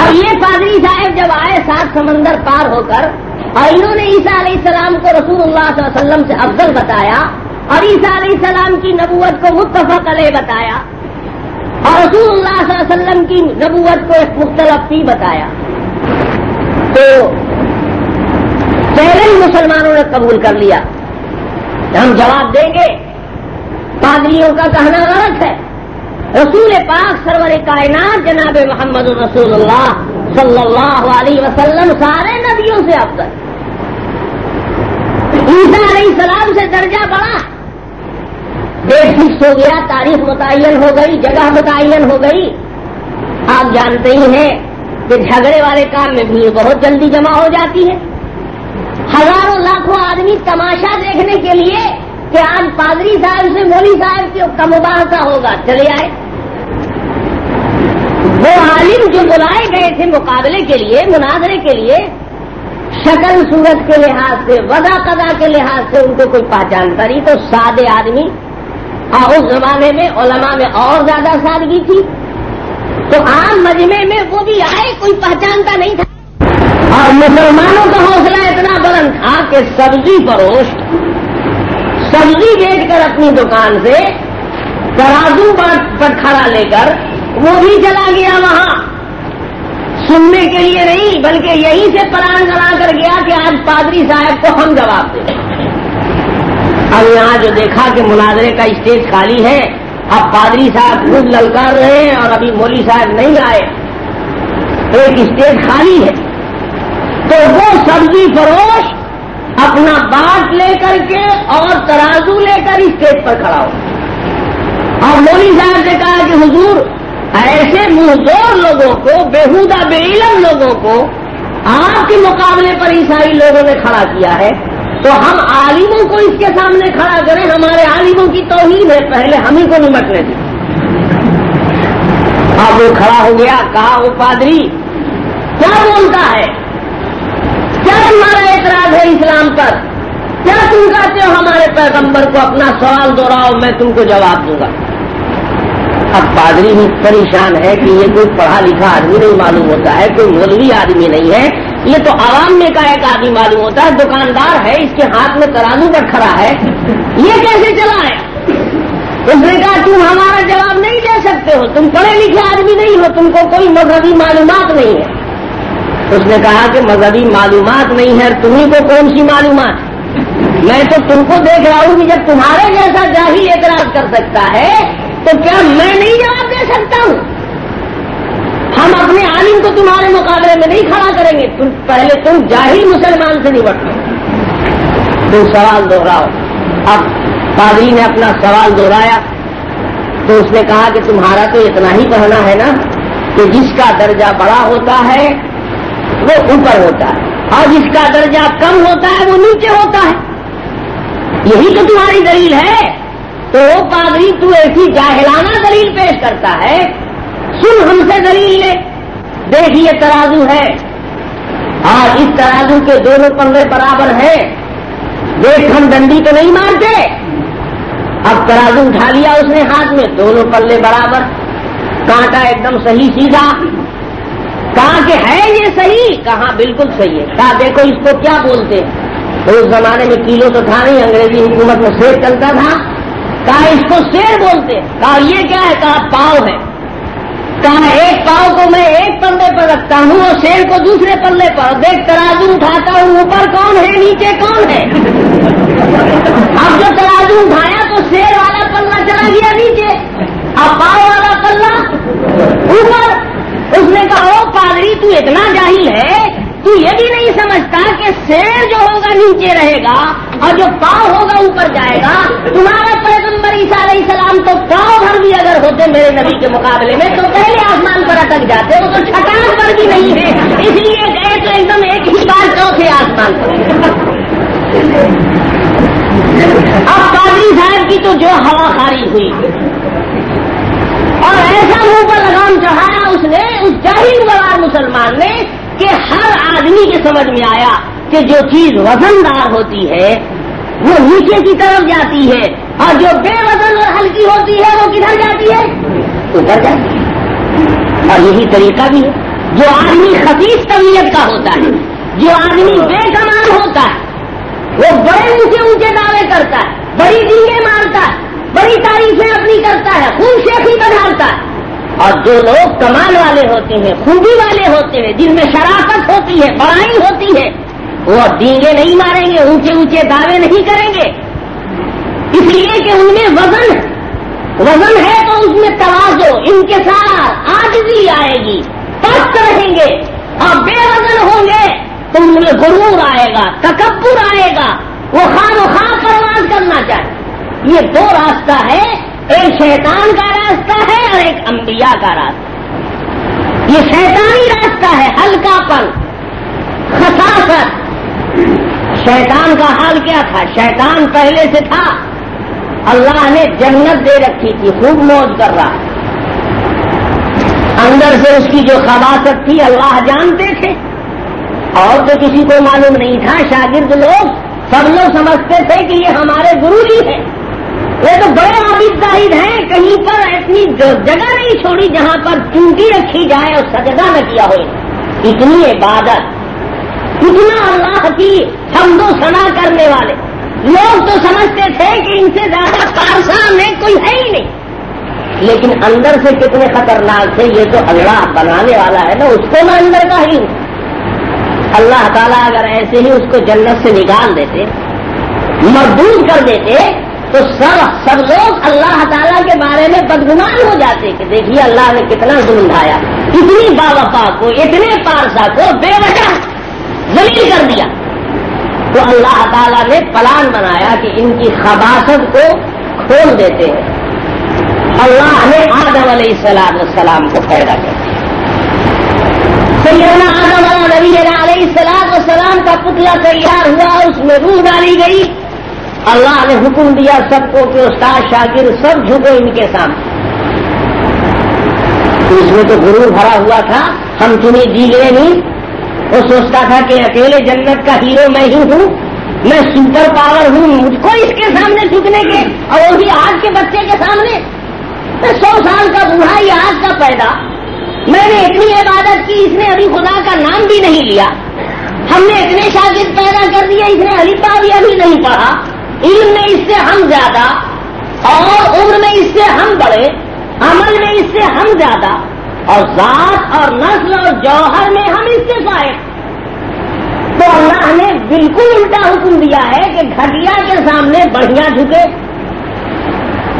اور یہ پادری صاحب جب آئے سات سمندر پار ہو کر، اور انہوں نے عیسیٰ علیہ السلام کو رسول اللہ صلی اللہ علیہ وسلم سے افضل بتایا، اور عیسیٰ علیہ السلام کی نبوت کو متفق علیہ بتایا، اور رسول اللہ صلی اللہ علیہ وسلم کی نبوت کو ایک مختلف بھی بتایا۔ تو پہلے ہی مسلمانوں نے قبول کر لیا۔ ہم جواب دیں گے، پادریوں کا کہنا غلط ہے۔ رسول پاک سرور کائنات جناب محمد رسول اللہ صلی اللہ علیہ وسلم سارے نبیوں سے اب تک عیسیٰ علیہ السلام سے درجہ بڑا۔ ڈیٹ فکس ہو گیا تاریخ متعین ہو گئی، جگہ متعین ہو گئی۔ آپ جانتے ہی ہیں کہ جھگڑے والے کام میں بھیڑ بہت جلدی جمع ہو جاتی ہے۔ ہزاروں لاکھوں آدمی تماشا دیکھنے کے لیے کہ آج پادری صاحب سے مولی صاحب کی کا مباحثہ ہوگا، چلے آئے۔ وہ عالم جو بلائے گئے تھے مقابلے کے لیے، مناظرے کے لیے، شکل صورت کے لحاظ سے ودا قدا کے لحاظ سے ان کو کوئی پہچانتا نہیں، تو سادے آدمی اور اس زمانے میں علماء میں اور زیادہ سادگی تھی۔ تو عام مجمے میں وہ بھی آئے، کوئی پہچانتا نہیں تھا۔ اور مسلمانوں کا حوصلہ اتنا بلند تھا کہ سبزی فروش، سبزی بیچ کر اپنی دکان سے ترازو پر کھڑا لے کر وہ بھی چلا گیا وہاں۔ سننے کے لیے نہیں، بلکہ یہیں سے پلان چلا کر گیا کہ آج پادری صاحب کو ہم جواب دیں۔ اب یہاں جو دیکھا کہ مناظرے کا اسٹیج خالی ہے، اب پادری صاحب خود للکار رہے ہیں اور ابھی مولی صاحب نہیں آئے۔ ایک اسٹیج خالی ہے۔ تو وہ سبزی فروش اپنا بات لے کر کے اور ترازو لے کر اسٹیج پر کھڑا ہو۔ اور مودی صاحب نے کہا کہ حضور، ایسے مزدور لوگوں کو، بےحودہ، بے علم لوگوں کو آپ کے مقابلے پر عیسائی لوگوں نے کھڑا کیا ہے۔ تو ہم عالموں کو اس کے سامنے کھڑا کریں، ہمارے عالموں کی توہین ہے۔ پہلے ہم ہی کو نمٹنے دیں۔ اب وہ کھڑا ہو گیا، کہا وہ پادری، کیا بولتا ہے؟ کیا تمہارا اعتراض ہے اسلام پر، کیا تم کا چاہتے ہو ہمارے پیغمبر کو اپنا سوال دوہراؤ، میں تم کو جواب دوں گا؟ اب پادری بھی پریشان ہے کہ یہ کوئی پڑھا لکھا آدمی نہیں معلوم ہوتا ہے، کوئی مولوی آدمی نہیں ہے۔ یہ تو عوام میں کا ایک آدمی معلوم ہوتا ہے، دکاندار ہے، اس کے ہاتھ میں ترازو پر کھڑا ہے۔ یہ کیسے چلا ہے اس نے کہا، تم ہمارا جواب نہیں دے سکتے ہو، تم پڑھے لکھے آدمی نہیں ہو، تم کو کوئی مذہبی معلومات نہیں ہے۔ اس نے کہا کہ مذہبی معلومات نہیں ہے تمہیں کو کون سی معلومات؟ میں تو تم کو دیکھ رہا ہوں کہ جب تمہارے جیسا جاہل اعتراض کر سکتا ہے، تو کیا میں نہیں جواب دے سکتا ہوں؟ ہم اپنے عالم کو تمہارے مقابلے میں نہیں کھڑا کریں گے۔ تم پہلے تم جاہل مسلمان سے نمٹو تم سوال دوہراؤ اب پادری نے اپنا سوال دوہرایا تو اس نے کہا کہ تمہارا تو اتنا ہی کہنا ہے نا کہ جس کا درجہ بڑا ہوتا ہے وہ اوپر ہوتا ہے اور جس کا درجہ کم ہوتا ہے وہ نیچے ہوتا ہے۔ یہی تو تمہاری دلیل ہے۔ تو وہ پادری تو ایسی جاہلانہ دلیل پیش کرتا ہے۔ سن ہم سے دلیل لے۔ دیکھیے ترازو ہے۔ اور اس ترازو کے دونوں پنگے برابر ہیں۔ دیکھ ہم ڈنڈی تو نہیں مارتے۔ اب ترازو اٹھا لیا اس نے ہاتھ میں۔ دونوں پلے برابر۔ کانٹا ایک دم صحیح سیدھا۔ کہا کہ ہے یہ صحیح؟ کہاں بالکل صحیح ہے۔ کہا دیکھو اس کو کیا بولتے ہیں؟ اس زمانے میں کیلو تو تھا نہیں، انگریزی حکومت میں شیر چلتا تھا۔ کہا اس کو شیر بولتے کہا یہ کیا ہے؟ کہا پاؤ ہے۔ کہا ایک پاؤ کو میں ایک پلے پر رکھتا ہوں اور شیر کو دوسرے پلے پر۔ دیکھ، ترازو اٹھاتا ہوں، اوپر کون ہے، نیچے کون ہے؟ اب جو ترازو اٹھایا تو شیر والا پلہ چلا گیا نیچے۔ اب پاؤ والا پلہ اوپر۔ اس نے کہا، او پادری، تو اتنا جاہل ہے، تو یہ بھی نہیں سمجھتا کہ شیر جو ہوگا نیچے رہے گا اور جو پاؤ ہوگا اوپر جائے گا، تمہارا پیغمبر عیسیٰ علیہ السلام تو پاؤ بھر بھی اگر ہوتے میرے نبی کے مقابلے میں، تو پہلے آسمان پر اٹک جاتے، وہ تو چھٹان پر بھی نہیں ہے، اس لیے گئے تو ایک دم ایک ہی بار چوتھے آسمان پر. اب قادری صاحب کی تو جو ہوا خاری ہوئی اور ایسا منہ پر لگام چڑھایا اس نے اس جاہل بوار مسلمان نے کہ ہر آدمی کے سمجھ میں آیا کہ جو چیز وزن دار ہوتی ہے، وہ نیچے کی طرف جاتی ہے اور جو بے وزن اور ہلکی ہوتی ہے، وہ کدھر جاتی ہے؟ ادھر جاتی ہے۔ اور یہی طریقہ بھی ہے۔ جو آدمی خفیف طبیعت کا ہوتا ہے، جو آدمی بے کمان ہوتا ہے، وہ بڑے اونچے اونچے دعوے کرتا ہے، بڑی ڈنگے مارتا ہے بڑی تعریفیں اپنی کرتا ہے، خون شیخی بڑھاتا ہے۔ اور جو لوگ کمال والے ہوتے ہیں، خوبی والے ہوتے ہیں، جن میں شرافت ہوتی ہے، بڑائی ہوتی ہے، وہ ڈینگے نہیں ماریں گے، اونچے اونچے دعوے نہیں کریں گے۔ اس لیے کہ ان میں وزن وزن ہے تو اس میں توازو ان کے ساتھ آج بھی آئے گی، پست رہیں گے۔ اور بے وزن ہوں گے تو ان میں غرور آئے گا، تکبر آئے گا۔ وہ خان و خواہ پرواز کرنا چاہے یہ دو راستہ ہے ایک شیطان کا راستہ ہے اور ایک انبیاء کا راستہ یہ شیطانی راستہ ہے، ہلکا پن خساست شیطان کا حال کیا تھا؟ شیطان پہلے سے تھا۔ اللہ نے جنت دے رکھی تھی، خوب موج کر رہا۔ اندر سے اس کی جو خباست تھی، اللہ جانتے تھے۔ اور تو کسی کو معلوم نہیں تھا، شاگرد لوگ سب لوگ سمجھتے تھے کہ یہ ہمارے گرو جی ہیں۔ وہ تو بڑے عابد زاہد ہیں، کہیں پر اتنی جگہ نہیں چھوڑی جہاں پر چونٹی رکھی جائے اور سجدہ نہ کیا ہوئے۔ اتنی عبادت، اتنا اللہ کی حمد و سنا کرنے والے۔ لوگ تو سمجھتے تھے کہ ان سے زیادہ پارسا میں کوئی ہے ہی نہیں۔ لیکن اندر سے کتنے خطرناک تھے، یہ تو اللہ بنانے والا ہے نا اس کو میں اندر کا ہی ہوں۔ اللہ تعالیٰ اگر ایسے ہی اس کو جنت سے نکال دیتے، مردود کر دیتے تو سب سب لوگ اللہ تعالیٰ کے بارے میں بدگمان ہو جاتے کہ دیکھیے اللہ نے کتنا ظلم ڈھایا اتنی باوفا کو، اتنے پارسا کو بے وجہ زلیل کر دیا۔ تو اللہ تعالیٰ نے پلان بنایا کہ ان کی خباست کو کھول دیتے ہیں۔ اللہ نے آدم علیہ السلام السلام کو پیدا کر سیدنا آدم علیہ نبی علیہ السلام السلام کا پتلا تیار ہوا، اس میں روح ڈالی گئی۔ اللہ نے حکم دیا سب کو کہ استاد شاگرد سب جھکو ان کے سامنے۔ اس میں تو غرور بھرا ہوا تھا، ہم تمہیں جی لے نہیں۔ وہ سوچتا تھا کہ اکیلے جنت کا ہیرو میں ہی ہوں، میں سپر پاور ہوں، مجھ کو اس کے سامنے جھکنے کے اور وہ بھی آج کے بچے کے سامنے۔ میں سو سال کا بوڑھا، یہ آج کا پیدا۔ میں نے اتنی عبادت کی، اس نے ابھی خدا کا نام بھی نہیں لیا۔ ہم نے اتنے شاگرد پیدا کر دیا اس نے علی بھی ابھی نہیں پڑھا۔ علم میں اس سے ہم زیادہ اور عمر میں اس سے ہم بڑے، عمل میں اس سے ہم زیادہ، اور ذات اور نسل اور جوہر میں ہم اس سے فائد تو اللہ نے بالکل الٹا حکم دیا ہے کہ گھٹیا کے سامنے بڑھیا جھکے۔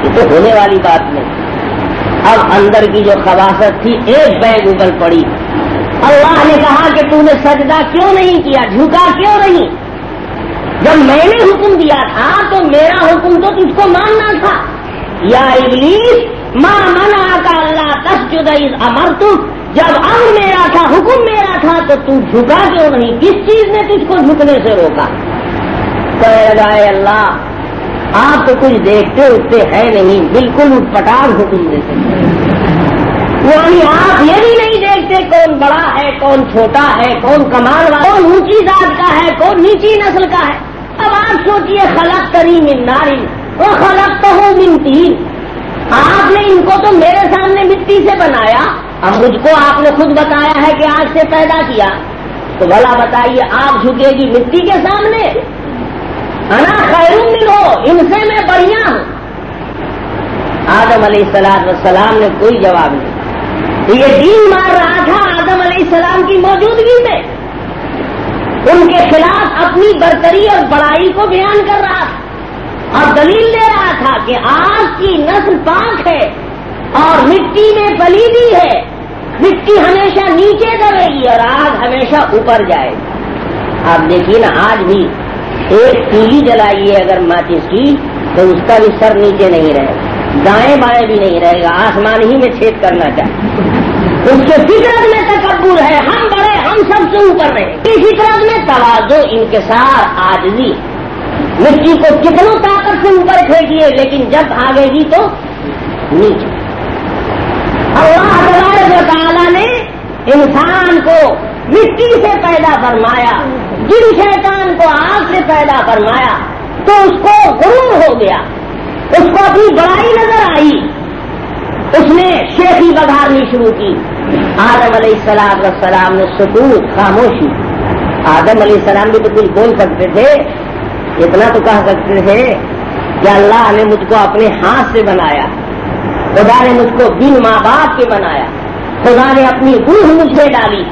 یہ تو ہونے والی بات نہیں۔ اب اندر کی جو خواصت تھی، ایک بیگ اوپر پڑی۔ اللہ نے کہا کہ تو نے سجدہ کیوں نہیں کیا؟ جھکا کیوں نہیں؟ جب میں نے حکم دیا تھا تو میرا حکم تو تجھ کو ماننا تھا۔ یا ابلیس ماں منا کا اللہ تسجد امر جب امر میرا تھا، حکم میرا تھا، تو تو جھکا کیوں نہیں؟ کس چیز نے تجھ کو جھکنے سے روکا؟ گائے اللہ، آپ تو کچھ دیکھتے اٹھتے ہیں نہیں، بالکل اٹھ پٹاخ حکم دیتے یعنی آپ یہ بھی نہیں دیکھتے کون بڑا ہے، کون چھوٹا ہے، کون کمال والا کون اونچی ذات کا ہے، کون نیچی نسل کا ہے۔ اب آپ سوچیے خلق کری من ناری وہ خلق تو ہوں من تین۔ آپ نے ان کو تو میرے سامنے مٹی سے بنایا، اب مجھ کو آپ نے خود بتایا ہے کہ آج سے پیدا کیا۔ تو بھلا بتائیے، آپ جھکے گی مٹی کے سامنے؟ انا خیر ملو ان سے میں بڑھیا ہوں۔ آدم علیہ السلام السلام نے کوئی جواب نہیں۔ یہ دین مار رہا تھا آدم علیہ السلام کی موجودگی میں۔ ان کے خلاف اپنی برتری اور بڑائی کو بیان کر رہا تھا۔ اور دلیل دے رہا تھا کہ آپ کی نسل پاک ہے اور مٹی میں پلیدی ہے۔ مٹی ہمیشہ نیچے دبے گی اور آگ ہمیشہ اوپر جائے گی۔ آپ دیکھیے نا، آج بھی ایک تیلی جلائیے اگر ماچس کی، تو اس کا بھی سر نیچے نہیں رہے گا۔ دائیں بائیں بھی نہیں رہے گا۔ آسمان ہی میں چھید کرنا چاہیے۔ اس کے فطرت میں تکبر ہے۔ ہم ہم سب سے اوپر رہے۔ اس فطرت میں توازو انکسار آجزی مٹی کو کتنوں طاقت سے اوپر پھینکیے لیکن جب آگے گی تو نیچے۔ اللہ تعالیٰ نے انسان کو مٹی سے پیدا فرمایا، جن شیطان کو آگ سے پیدا فرمایا، تو اس کو غرور ہو گیا۔ اس کو اپنی بڑائی نظر آئی۔ اس نے شیخی بگارنی شروع کی۔ آدم علیہ السلام السلام نے سکوت، خاموشی۔ آدم علیہ السلام بھی تو کچھ بول سکتے تھے۔ اتنا تو کہہ سکتے تھے کہ اللہ نے مجھ کو اپنے ہاتھ سے بنایا، خدا نے مجھ کو بن ماں باپ کے بنایا، خدا نے اپنی روح مجھ سے ڈالی،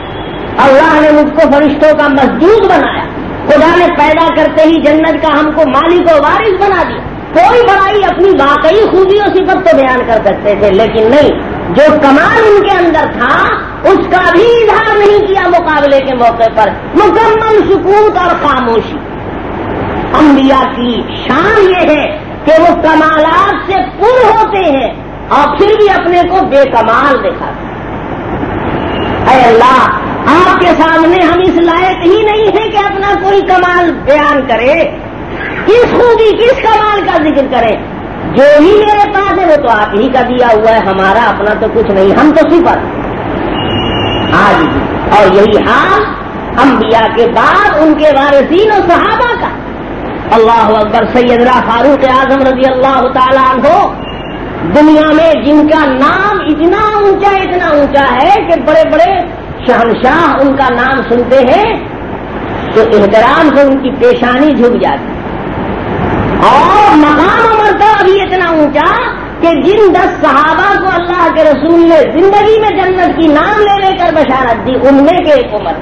اللہ نے مجھ کو فرشتوں کا مسجود بنایا۔ خدا نے پیدا کرتے ہی جنت کا ہم کو مالک و وارث بنا دیا۔ کوئی بڑائی اپنی واقعی خوبی اور صفت کو بیان کر سکتے تھے، لیکن نہیں۔ جو کمال ان کے اندر تھا، اس کا بھی اظہار نہیں کیا مقابلے کے موقع پر۔ مکمل سکوت اور خاموشی۔ انبیاء کی شان یہ ہے کہ وہ کمالات سے پر ہوتے ہیں اور پھر بھی اپنے کو بے کمال دیکھا اے اللہ، آپ کے سامنے ہم اس لائق ہی نہیں ہیں کہ اپنا کوئی کمال بیان کرے۔ کس خوبی، کس کمال کا ذکر کرے؟ جو ہی میرے پاس ہے، وہ تو آپ ہی کا دیا ہوا ہے، ہمارا اپنا تو کچھ نہیں، ہم تو صفر آج اور یہی حال انبیاء کے بعد، ان کے وارثین و صحابہ کا۔ اللہ اکبر، سیدنا فاروق اعظم رضی اللہ تعالیٰ عنہ۔ دنیا میں جن کا نام اتنا اونچا اتنا اونچا ہے کہ بڑے بڑے شہنشاہ ان کا نام سنتے ہیں تو احترام سے ان کی پیشانی جھک جاتی۔ اور مقام مرتبہ ابھی اتنا اونچا کہ جن دس صحابہ کو اللہ کے رسول نے زندگی میں جنت کی نام لے لے کر بشارت دی، ان میں کے ایک عمر۔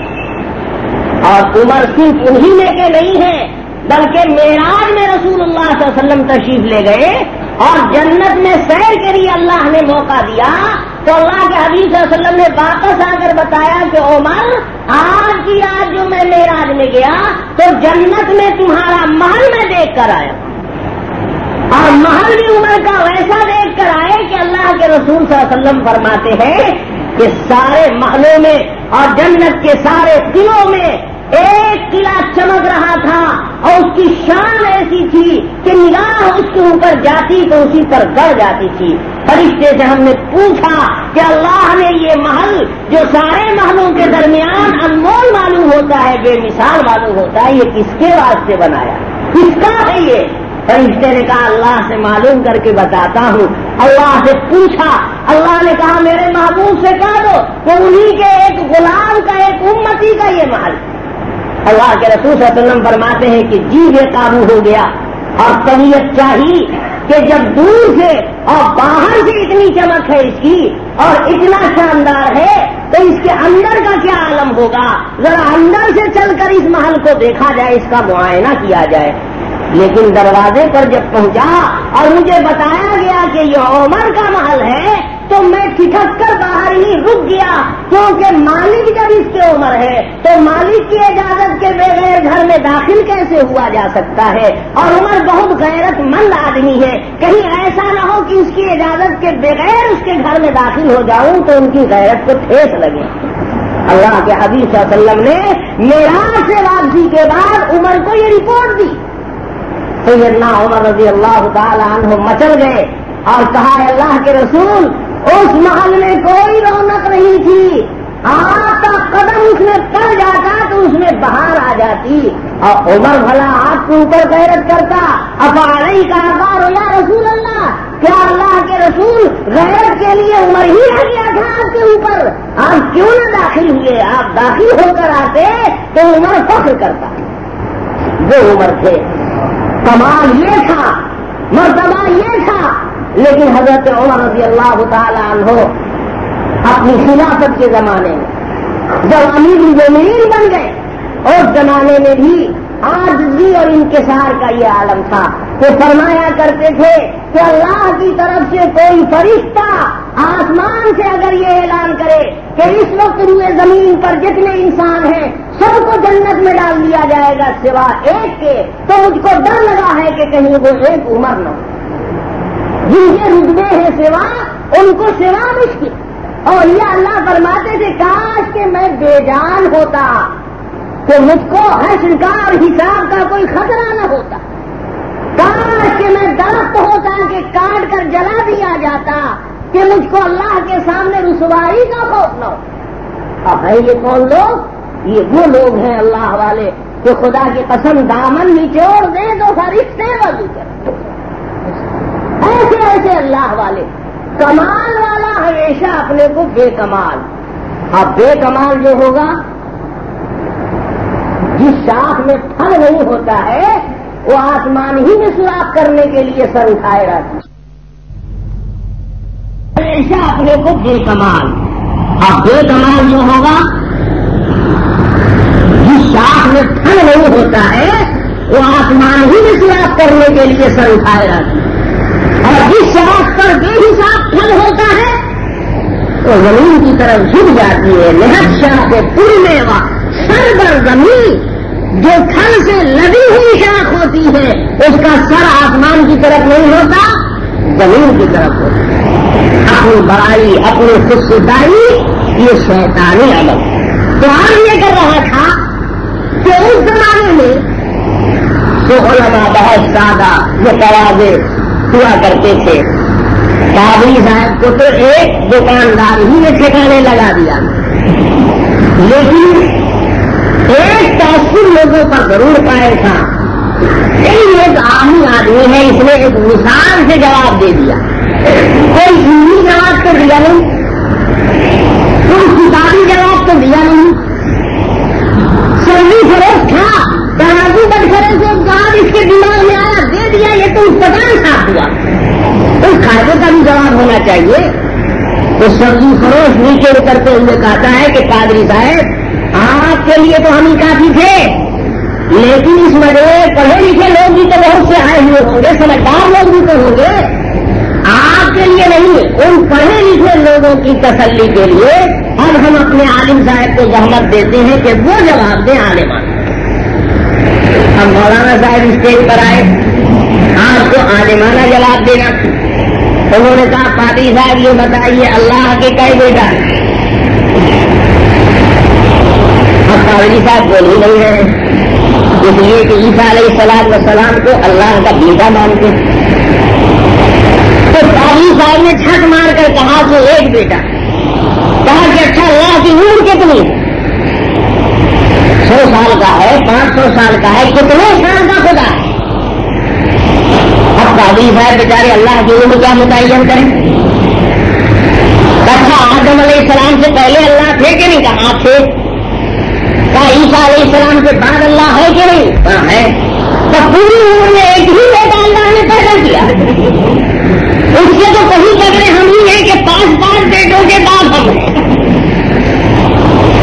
اور عمر صرف انہی میں کے نہیں ہے، بلکہ میراج میں رسول اللہ صلی اللہ علیہ وسلم تشریف لے گئے اور جنت میں سیر کے لیے اللہ نے موقع دیا۔ تو اللہ کے حبیب صلی اللہ علیہ وسلم نے واپس آ کر بتایا کہ عمر، آج کی رات جو میں میراج میں گیا، تو جنت میں تمہارا محل میں دیکھ کر آیا۔ اور محل بھی عمر کا ویسا دیکھ کر آئے کہ اللہ کے رسول صلی اللہ علیہ وسلم فرماتے ہیں کہ سارے محلوں میں اور جنت کے سارے دلوں میں ایک قلعہ چمک رہا تھا اور اس کی شان ایسی تھی کہ نگاہ اس کے اوپر جاتی تو اسی پر گڑ جاتی تھی۔ فرشتے سے ہم نے پوچھا کہ اللہ نے یہ محل جو سارے محلوں کے درمیان انمول معلوم ہوتا ہے، بے مثال معلوم ہوتا ہے، یہ کس کے واسطے بنایا؟ کس کا ہے یہ؟ فرشتے نے کہا، اللہ سے معلوم کر کے بتاتا ہوں۔ اللہ سے پوچھا، اللہ نے کہا، میرے محبوب سے کہہ دو کہ انہیں کے ایک غلام کا، ایک امتی کا یہ محل۔ اللہ کے رسول صلی اللہ علیہ وسلم فرماتے ہیں کہ جی بے قابو ہو گیا۔ اور طبیعت چاہیے کہ جب دور سے اور باہر سے اتنی چمک ہے اس کی، اور اتنا شاندار ہے تو اس کے اندر کا کیا عالم ہوگا؟ ذرا اندر سے چل کر اس محل کو دیکھا جائے، اس کا معائنہ کیا جائے۔ لیکن دروازے پر جب پہنچا اور مجھے بتایا گیا کہ یہ عمر کا محل ہے، تو میں ٹھٹک کر باہر ہی رک گیا۔ کیونکہ مالک جب اس کے عمر ہے، تو مالک کی اجازت کے بغیر گھر میں داخل کیسے ہوا جا سکتا ہے؟ اور عمر بہت غیرت مند آدمی ہے۔ کہیں ایسا نہ ہو کہ اس کی اجازت کے بغیر اس کے گھر میں داخل ہو جاؤں تو ان کی غیرت کو ٹھیس لگے۔ اللہ کے حبیب صلی اللہ علیہ وسلم نے میرا سے واپسی کے بعد عمر کو یہ رپورٹ دی۔ سیدنا عمر رضی اللہ تعالیٰ عنہ مچل گئے اور کہا ہے اللہ کے رسول، اس محل میں کوئی رونق نہیں تھی۔ آپ کا قدم اس میں پڑ جاتا تو اس میں باہر آ جاتی۔ اور عمر بھلا آپ کے اوپر غیرت کرتا۔ اب آئی کا آکار ہو یا رسول اللہ؟ کیا اللہ کے رسول غیرت کے لیے عمر ہی آ گیا تھا آپ کے اوپر؟ آپ کیوں نہ داخل ہوئے؟ آپ داخل ہو کر آتے تو عمر فخر کرتا۔ وہ عمر تھے۔ کمال یہ تھا، مرتبہ یہ تھا، لیکن حضرت عمر رضی اللہ تعالی عنہ اپنی خلافت کے زمانے میں جب امیر زمین بن گئے اس زمانے میں بھی آجزی اور انکسار کا یہ عالم تھا، وہ فرمایا کرتے تھے کہ اللہ کی طرف سے کوئی فرشتہ آسمان سے اگر یہ اعلان کرے کہ اس وقت روئے زمین پر جتنے انسان ہیں، سب کو جنت میں ڈال دیا جائے گا، سوا ایک کے تو مجھ کو ڈر لگا ہے کہ کہیں وہ ایک عمر نہ ہو۔ جن کے رتبے ہیں سوا، ان کو سوا مشکل۔ اور یہ اللہ فرماتے تھے کاش کہ میں بے جان ہوتا کہ مجھ کو حشر کا اور حساب کا کوئی خطرہ نہ ہوتا۔ کاش کہ میں درخت ہوتا، کہ کاٹ کر جلا دیا جاتا کہ مجھ کو اللہ کے سامنے رسوائی کا خوف نہ ہو۔ اب ہے یہ کون لوگ؟ یہ وہ لوگ ہیں اللہ والے کہ خدا کی قسم دامن نچوڑ دیں تو فرشتے وضو کریں ایسے ایسے اللہ والے۔ کمال والا ہمیشہ اپنے کو بے کمال۔ اب بے کمال جو ہوگا، جس شاخ میں پھل نہیں ہوتا ہے، وہ آسمان ہی میں سوراخ کرنے کے لیے سر اٹھائے رہتی ہمیشہ اپنے کو بے کمال اب بے کمال جو ہوگا، جس شاخ میں پھل نہیں ہوتا ہے، وہ آسمان ہی میں کرنے کے لیے سر اٹھائے رہتی اور جس شاخ پر بے حساب پھل ہوتا ہے، وہ زمین کی طرف جھک جاتی ہے۔ نہت شاہ کے پور میں سر بر زمین جو پھل سے لگی ہوئی شاخ ہوتی ہے، اس کا سر آسمان کی طرف نہیں ہوتا، زمین کی طرف ہوتا اپنی بڑائی، اپنی خود یہ شیطانی عمل۔ تو آج یہ کر رہا تھا کہ اس زمانے میں تو علماء بہت زیادہ یہ توازے ہوا کرتے تھے قابل صاحب کو تو ایک دکاندار ہی نے ٹھکانے لگا دیا۔ لیکن ایک تاثر لوگوں پر ضرور پائے تھا۔ ایک عامی آدمی ہے اس نے ایک مثال سے جواب دے دیا۔ کوئی ہندی جواب تو دیا نہیں، کوئی کتابی جواب تو دیا نہیں۔ سبزی فروخت تھا ترازو بٹخرے سے جواب اس کے دماغ میں آیا، دے دیا، یہ تو استعمال صاف ہوا۔ اس کھاتے کا بھی جواب ہونا چاہیے۔ تو سبزی فروش نیچے اترتے ہوئے کہتا ہے کہ پادری صاحب، آپ کے لیے تو ہم ہی کافی تھے، لیکن اس مجھے پڑھے لکھے لوگ بھی تو بہت سے آئے ہوئے ہوں گے، سمجھدار لوگ بھی تو ہوں گے۔ کے لیے نہیں، ان پڑھے لکھے لوگوں کی تسلی کے لیے۔ اب ہم اپنے عالم صاحب کو زحمت دیتے ہیں کہ وہ جواب دیں عالمان ہم مولانا صاحب اسٹیج پر آئے۔ آپ کو عالمانہ جواب دینا۔ انہوں نے کہا پادری صاحب، یہ بتائیے، اللہ کے کئی بیٹا اب پادری صاحب بول ہی نہیں ہے اس لیے کہ عیسیٰ علیہ السلام و سلام کو اللہ کا بیٹا مانتے تو پادری صاحب نے چھٹ مار کر کہا کہ ایک بیٹا۔ کہا کہ اچھا اللہ کی عمر کتنی سو سال کا ہے، پانچ سو سال کا ہے، کتنے سال کا خدا۔ ہے اب قابل صاحب بیچارے اللہ کی عمر کیا متعین کریں۔ اچھا آدم علیہ السلام سے پہلے اللہ تھے کہ نہیں؟ کہاں تھے؟ کہا عیسیٰ علیہ السلام کے بعد اللہ ہے کہ نہیں؟ کہاں ہے۔ تو پوری عمر میں ایک ہی بیٹا اللہ نے پیدا کیا۔ اس سے تو کہیں تگڑے ہم ہی ہیں کہ پانچ پانچ بیٹوں کے بعد ہم ہیں۔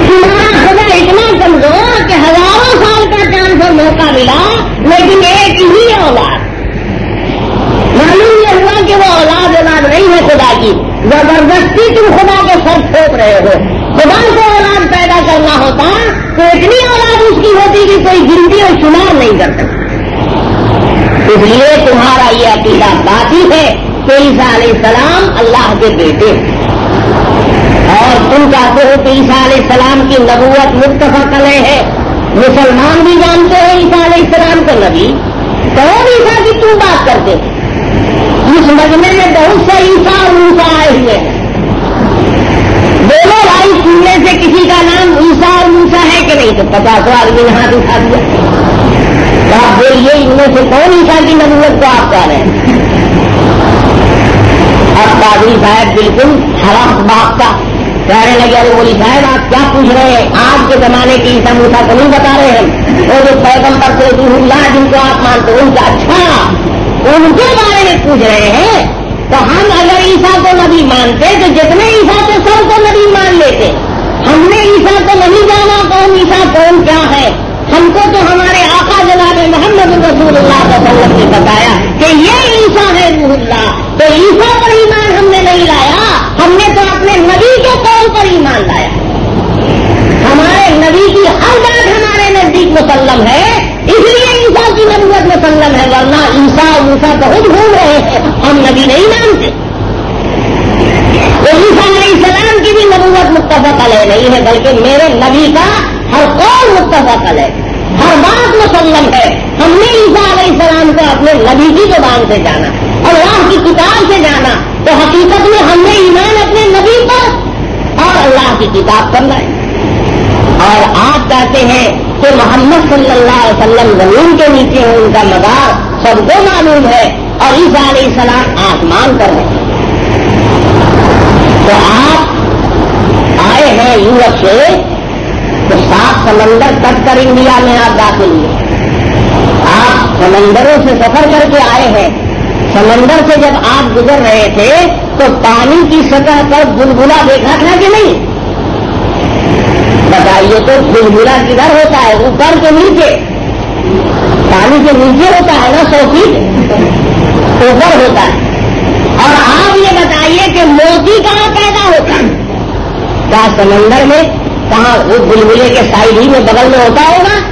تمہارا خدا اتنا کمزور کہ ہزاروں سال کا چانس اور موقع ملا، لیکن ایک ہی اولاد۔ معلوم یہ ہوا کہ وہ اولاد اولاد نہیں ہے خدا کی۔ زبردستی تم خدا کے سر تھوپ رہے ہو۔ خدا کو اولاد پیدا کرنا ہوتا، تو اتنی اولاد اس کی ہوتی کہ کوئی گنتی اور شمار نہیں کر سکتا۔ اس لیے تمہارا یہ عقیدہ باقی ہے۔ کہ عیسیٰ علیہ السلام اللہ کے بیٹے۔ اور تم کہتے ہو کہ عیسیٰ علیہ السلام کی نبوت متفق علیہ ہے۔ مسلمان بھی جانتے ہیں عیسیٰ علیہ السلام کو نبی۔ تو عیسیٰ کی تم بات کرتے؟ اس مجمے میں بہت سے عیسا اور موسا آئے ہوئے ہیں۔ دونوں بھائی سننے سے کسی کا نام عیسا اور موسا ہے کہ نہیں؟ تو پچاسوں آدمی یہاں دکھا دیا۔ تو آپ بولیے، ان میں سے کون عیسا کی نبوت کو آپ کہہ رہے ہیں؟ اب قادری صاحب بالکل حراس باپ کا کہنے لگے، ارے بولی صاحب آپ کیا پوچھ رہے ہیں؟ آج کے زمانے کی عیسا موسا کو نہیں بتا رہے ہیں۔ وہ جو پیغمبر سے اللہ، جن کو آپ مانتے ان کا اچھا۔ ان کے بارے میں پوچھ رہے ہیں۔ تو ہم اگر عیسا کو نبی مانتے، تو جتنے عیسا تھے سب کو نبی مان لیتے، ہم نے عیسا کو نہیں جانا کون عیسا کون کیا ہے ہم کو تو ہمارے آقا جناب محمد رسول اللہ کا سلم نے بتایا کہ یہ عیسا ہے روح اللہ۔ تو عیسا پر ایمان ہم نے نہیں لایا، ہم نے تو اپنے نبی کے قول پر ایمان لایا۔ ہمارے نبی کی ہر بات ہمارے نزدیک مسلم ہے، اس لیے عیسا کی نبوت مسلم ہے، ورنہ عیسا عیسا بہت گھوم رہے ہیں، ہم نبی نہیں مانتے۔ تو عیسا علیہ السلام کی بھی نبوت متفق علیہ نہیں ہے، بلکہ میرے نبی کا ہر قول متفق علیہ۔ ہر بات مسلم ہے۔ ہم نے عیسا علیہ السلام کو اپنے نبی کی زبان سے جانا اور اللہ کی کتاب سے جانا تو حقیقت میں ہم نے ایمان اپنے نبی پر اور اللہ کی کتاب پر لائے۔ اور آپ کہتے ہیں کہ محمد صلی اللہ علیہ وسلم زمین کے نیچے ہیں، ان کا مدار سب کو معلوم ہے اور عیسیٰ علیہ السلام آسمان پر ہیں۔ تو آپ آئے ہیں یورپ سے تو سات سمندر کٹ کر انڈیا میں آپ داخل ہوئے۔ آپ سمندروں سے سفر کر کے آئے ہیں۔ سمندر سے جب آپ گزر رہے تھے، تو پانی کی سطح پر بلبلا دیکھا تھا کہ نہیں؟ بتائیے تو بلبلا کدھر ہوتا ہے؟ اوپر کے نیچے۔ پانی کے نیچے ہوتا ہے نا، سو فیٹ اوپر ہوتا ہے۔ اور آپ یہ بتائیے کہ موتی کہاں پیدا ہوتا ہے؟ کیا سمندر میں کہاں وہ بلبلے کے سائڈ ہی میں بغل میں ہوتا ہوگا؟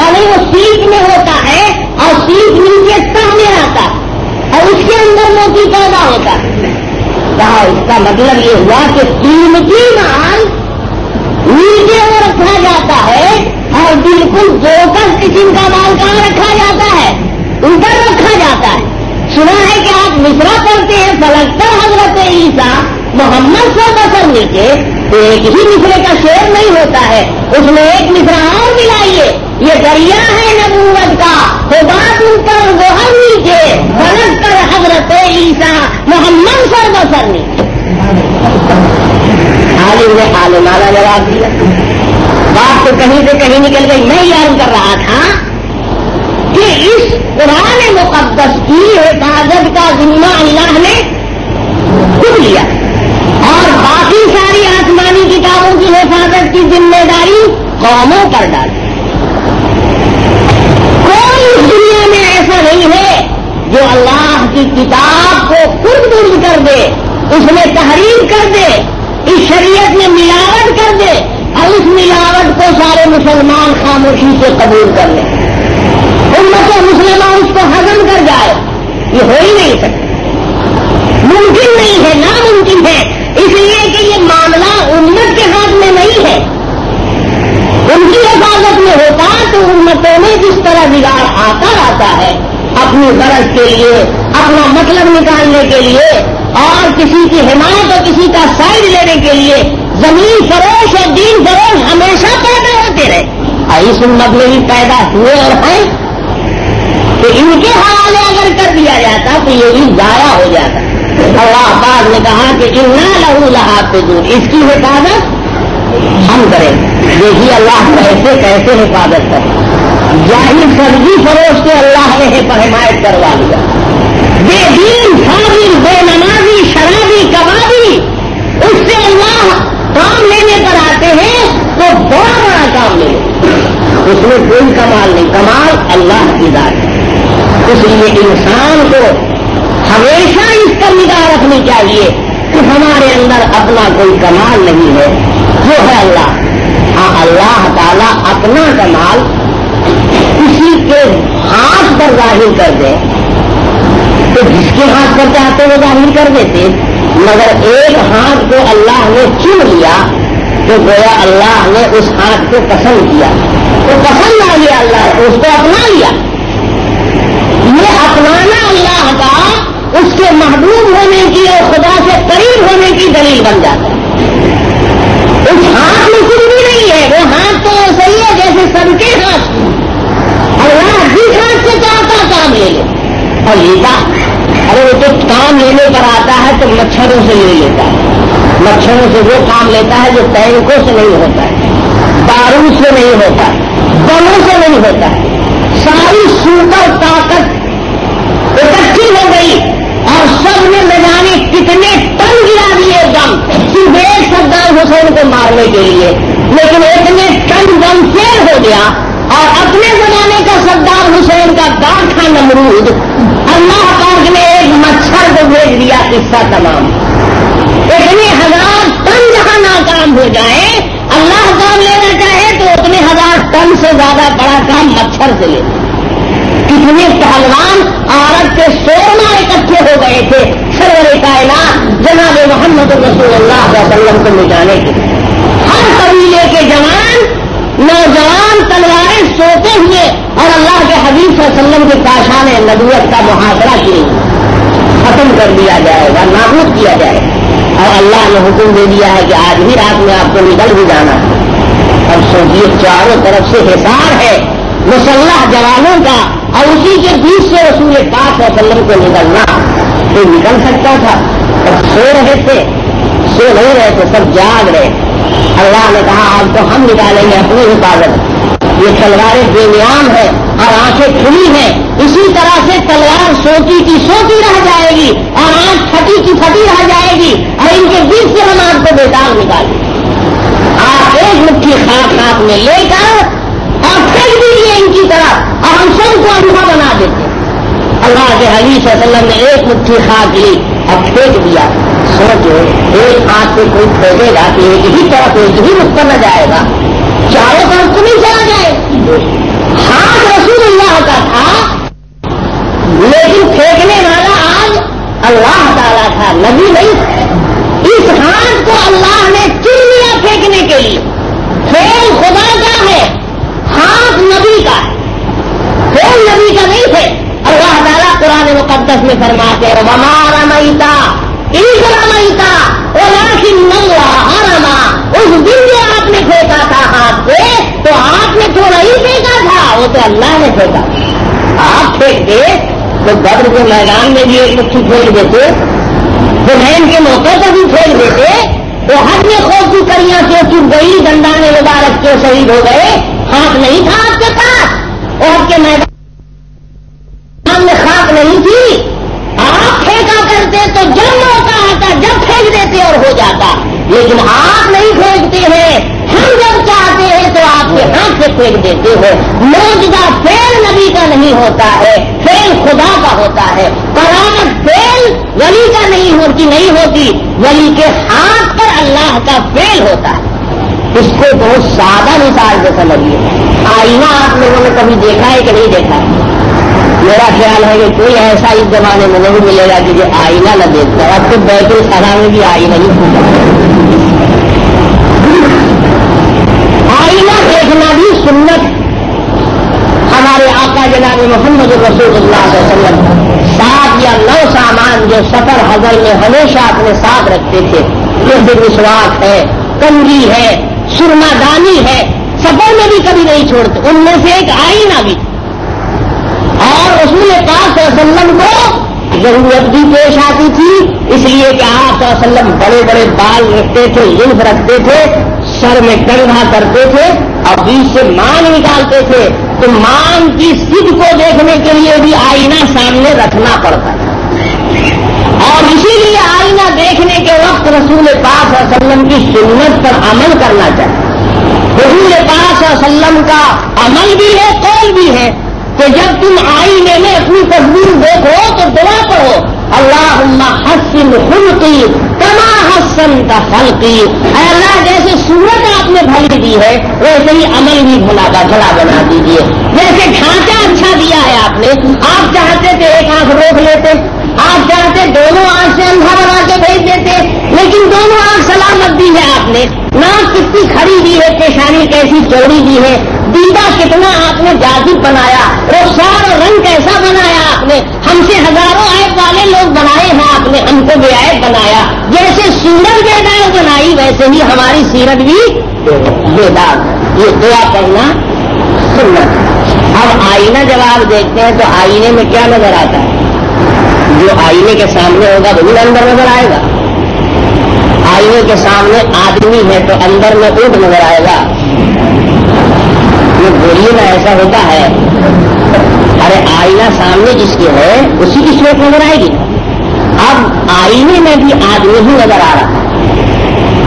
نہیں وہ سیٹ میں ہوتا ہے اور سیٹ نیچے سامنے آتا اور اس کے اندر موتی پیدا ہوتا ہے۔ کہا اس کا مطلب یہ ہوا کہ قیمتی مال نیچے وہ رکھا جاتا ہے اور بالکل بوکس قسم کا مال کہاں رکھا جاتا ہے؟ اوپر رکھا جاتا ہے۔ سنا ہے کہ آپ مشرا پڑھتے ہیں، فلکتر حضرت عیسیٰ محمد سو بسر نیچے تو ایک ہی مصرے کا شیر نہیں ہوتا ہے۔ اس میں ایک مصرا اور ملائیے یہ دریا ہے نبوت کا۔ تو بات اوپر وہ ہر نیچے فلکتر حضرت عیسیٰ محمد سر بسر نیچے عالم نے آل مالا جواب دیا۔ بات تو کہیں سے کہیں نکل گئی۔ میں یاد کر رہا تھا کہ اس قرآن مقدس کی حفاظت کا ذمہ اللہ نے خود لیا۔ اور باقی ساری حفاظت کی ذمہ داری قوموں پر ڈالی کوئی اس دنیا میں ایسا نہیں ہے جو اللہ کی کتاب کو خود بند کر دے، اس میں تحریر کر دے، اس شریعت میں ملاوٹ کر دے اور اس ملاوٹ کو سارے مسلمان خاموشی سے قبول کر لیں۔ امت مسلمان اس کو ہضم کر جائے، یہ ہو ہی نہیں سکتا۔ ممکن نہیں ہے، ناممکن ہے اس لیے کہ یہ معاملہ امت کے ہاتھ میں نہیں ہے۔ ان کی حفاظت میں ہوتا تو امتوں میں جس طرح بگاڑ آتا رہتا ہے، اپنی غرض کے لیے، اپنا مطلب نکالنے کے لیے، اور کسی کی حمایت اور کسی کا سائڈ لینے کے لیے زمین فروش اور دین فروش ہمیشہ پیدا ہوتے رہے۔ اس امت میں بھی پیدا ہوئے اور ہیں۔ تو ان کے حوالے اگر کر دیا جاتا تو یہ بھی ضائع ہو جاتا۔ اللہ آباد نے کہا کہ ان لہو لہا دور اس کی حفاظت ہم کریں۔ دیکھیے اللہ کیسے کیسے حفاظت کرے ظاہر یعنی سبزی فروش کے اللہ نے حمایت کروا دیا بے دین، فاضل، بے نمازی، شرابی، کبابی، اس سے اللہ کام لینے پر آتے ہیں تو بڑا بڑا کام لے اس میں کوئی کمال نہیں۔ کمال اللہ کی ذات ہے۔ اس لیے انسان کو ہمیشہ اس پر نگاہ رکھنی چاہیے کہ ہمارے اندر اپنا کوئی کمال نہیں ہے۔ وہ ہے اللہ۔ ہاں اللہ تعالیٰ اپنا کمال کسی کے ہاتھ پر ظاہر کر دے۔ تو جس کے ہاتھ پر چاہتے وہ ظاہر کر دیتے۔ مگر ایک ہاتھ کو اللہ نے چن لیا تو گویا اللہ نے اس ہاتھ کو پسند کیا۔ تو پسند آ گیا اللہ، اس کو اپنا لیا۔ یہ اپنانا اللہ کا اس سے محبوب ہونے کی اور خدا سے قریب ہونے کی دلیل بن جاتا ہے۔ اس ہاتھ میں کچھ بھی نہیں ہے، وہ ہاتھ تو صحیح ہے، جیسے سب کے ہاتھ اللہ جس ہاتھ سے چاہتا کام لے لے اور لیتا ارے وہ تو کام لینے پر آتا ہے تو مچھروں سے لے لیتا ہے۔ مچھروں سے وہ کام لیتا ہے جو ٹینکوں سے نہیں ہوتا ہے بارود سے نہیں ہوتا، بلوں سے نہیں ہوتا ہے۔ ساری سوپر طاقت اکٹھی ہو گئی اور سب نے جانے کتنے ٹن گرا دیے دم صرف ایک سردار حسین کو مارنے کے لیے۔ لیکن اتنے ٹن دم فیل ہو گیا اور اپنے زمانے کا سردار حسین کا گاؤں تھا نمرود اللہ پاک نے ایک مچھر کو بھیج دیا قصہ تمام۔ اتنے ہزار ٹن جہاں ناکام ہو جائے اللہ کام لینا چاہے تو اتنے ہزار ٹن سے زیادہ بڑا کام مچھر سے لے کتنے پہلوان عورت کے سونا اکٹھے ہو گئے تھے سرور کائنات جناب محمد رسول اللہ علیہ وسلم کو مٹانے کے ہر قبیلے کے جوان، نوجوان، تلواریں سوتے ہوئے اور اللہ کے حبیب صلی اللہ علیہ وسلم کے پاشان نبوت کا محاصرہ کی ختم کر دیا جائے گا، نابود کیا جائے۔ گا اور اللہ نے حکم دے دیا ہے کہ آج بھی رات میں آپ کو نکل بھی جانا۔ ہے اب سوچیے، چاروں طرف سے حساب ہے۔ مسلح جوانوں کا اور اسی کے بیچ سے رسول پاک علیہ وسلم کو نکلنا تو نکل سکتا تھا۔ اور سو رہے تھے، سو نہیں رہے تھے سب جاگ رہے۔ اللہ نے کہا آپ کو ہم نکالیں گے اپنی حفاظت۔ یہ تلواریں بے نیام ہے اور آنکھیں کھلی ہیں۔ اسی طرح سے تلوار سوتی کی سوتی رہ جائے گی اور آنکھ پھٹی کی پھٹی رہ جائے گی۔ اور ان کے بیچ سے ہم آپ کو بیدار نکالیں آپ ایک مٹھی خاک ہاتھ میں لے کر ان کی طرف اور ہم سب کو اندھا بنا دیتے اللہ کے حدیث وسلم نے ایک مٹھی خاک لی اور پھینک دیا۔ سوچو، ایک ہاتھ سے کوئی پھینکے گا کہ ایک ہی طرف ایک ہی رخ نہ جائے گا۔ چاروں طرف تو نہیں چلا جائے۔ ہاتھ رسول اللہ کا تھا، لیکن پھینکنے والا آج اللہ تعالیٰ تھا، نبی نہیں۔ اس ہاتھ کو اللہ نے چن لیا پھینکنے کے لیے۔ فیل خدا کا ہے۔ ہاتھ نبی کا نبی کا نہیں تھے۔ اللہ تعالیٰ قرآن مقدس میں فرماتے ہمارا میتا رما اس دن جو آپ نے پھینکا تھا ہاتھ سے، تو آپ نے تو نہیں پھینکا تھا؟ وہ تو اللہ نے پھینکا آپ پھینکتے تو بدر کے میدان میں بھی ایک مٹھی پھینک دیتے بہن کے موقع پر بھی پھینک دیتے، تو ہر میں خوف کی کریاں سے چپ گئی دندانے مبارک کے شہید ہو گئے۔ ہاتھ نہیں تھا آپ کے پاس۔ اور کے میدان نہیں تھی۔ آپ پھینکا کرتے تو جب موقع آتا، جب پھینک دیتے اور ہو جاتا۔ لیکن آپ نہیں پھینکتے ہیں۔ ہم جب چاہتے ہیں تو آپ کے ہاتھ سے پھینک دیتے ہو موجودہ فیل نبی کا نہیں ہوتا ہے فیل خدا کا ہوتا ہے۔ قرآن فیل ولی کا نہیں ہوتی نہیں ہوتی۔ ولی کے ہاتھ پر اللہ کا فیل ہوتا ہے۔ اس کو بہت سادہ مثال سے سمجھیے۔ آئینہ آپ لوگوں نے کبھی دیکھا ہے کہ نہیں دیکھا ہے؟ میرا خیال ہے کہ کوئی ایسا اس زمانے میں نہیں ملے گا کہ جو آئینہ نہ دیکھتا اب تو بیت الخلا میں بھی آئینہ نہیں پوچھا آئینہ دیکھنا بھی سنت۔ ہمارے آقا جناب محمد رسول اللہ علیہ وسلم سات یا نو سامان جو سفر حضر میں ہمیشہ اپنے ساتھ رکھتے تھے جیسے مسواک ہے کنگی ہے سرما دانی ہے، سفر میں بھی کبھی نہیں چھوڑتے، ان میں سے ایک آئینہ بھی۔ رسول پاک وسلم کو ضرورت بھی پیش آتی تھی، اس لیے کہ آپ وسلم بڑے بڑے بال رکھتے تھے لنف رکھتے تھے، سر میں کنگھا کرتے تھے، اور بیچ سے مان نکالتے تھے۔ تو مان کی سدھ کو دیکھنے کے لیے بھی آئینہ سامنے رکھنا پڑتا ہے اور اسی لیے آئینہ دیکھنے کے وقت رسول پاک وسلم کی سنت پر عمل کرنا چاہیے۔ رسول پاک وسلم کا عمل بھی ہے، قول بھی ہے۔ کہ جب تم آئینے میں اپنی تصویر دیکھو تو دعا پڑھو اللہ حسن خلقی کما حسن کا پھل کی اللہ، جیسے سورت آپ نے بھلی دی ہے، ویسے ہی عمل بھی بھلا کا بھلا بنا دیجیے جیسے ڈھانچہ اچھا دیا ہے آپ نے، آپ چاہتے تھے ایک آنکھ روک لیتے، آپ چاہتے دونوں آنکھ سے اندھا بنا کے بھیج دیتے، لیکن دونوں آنکھ سلامت دی ہے آپ نے۔ ناک کتنی کھڑی دی ہے، پیشانی کیسی چوڑی دی ہے دیدا کتنا آپ نے جادو بنایا رخسار اور رنگ کیسا بنایا آپ نے؟ ہم سے ہزاروں آئے والے لوگ بنائے ہیں آپ نے، ہم کو بے آئے بنایا۔ جیسے سورج بیدار بنائی، ویسے ہی ہماری سیرت بھی بیدار یہ دعا کرنا سننا اب آئینہ جب آپ دیکھتے ہیں تو آئینے میں کیا نظر آتا ہے؟ جو آئینے کے سامنے ہوگا، وہی اندر نظر آئے گا۔ آئینے کے سامنے آدمی ہے تو اندر میں اونٹ نظر آئے گا۔ یہ بولیے نا ایسا ہوتا ہے۔ ارے آئینہ سامنے جس کے ہے، اسی کی صورت نظر آئے گی۔ اب آئینے میں بھی آدمی ہی نظر آ رہا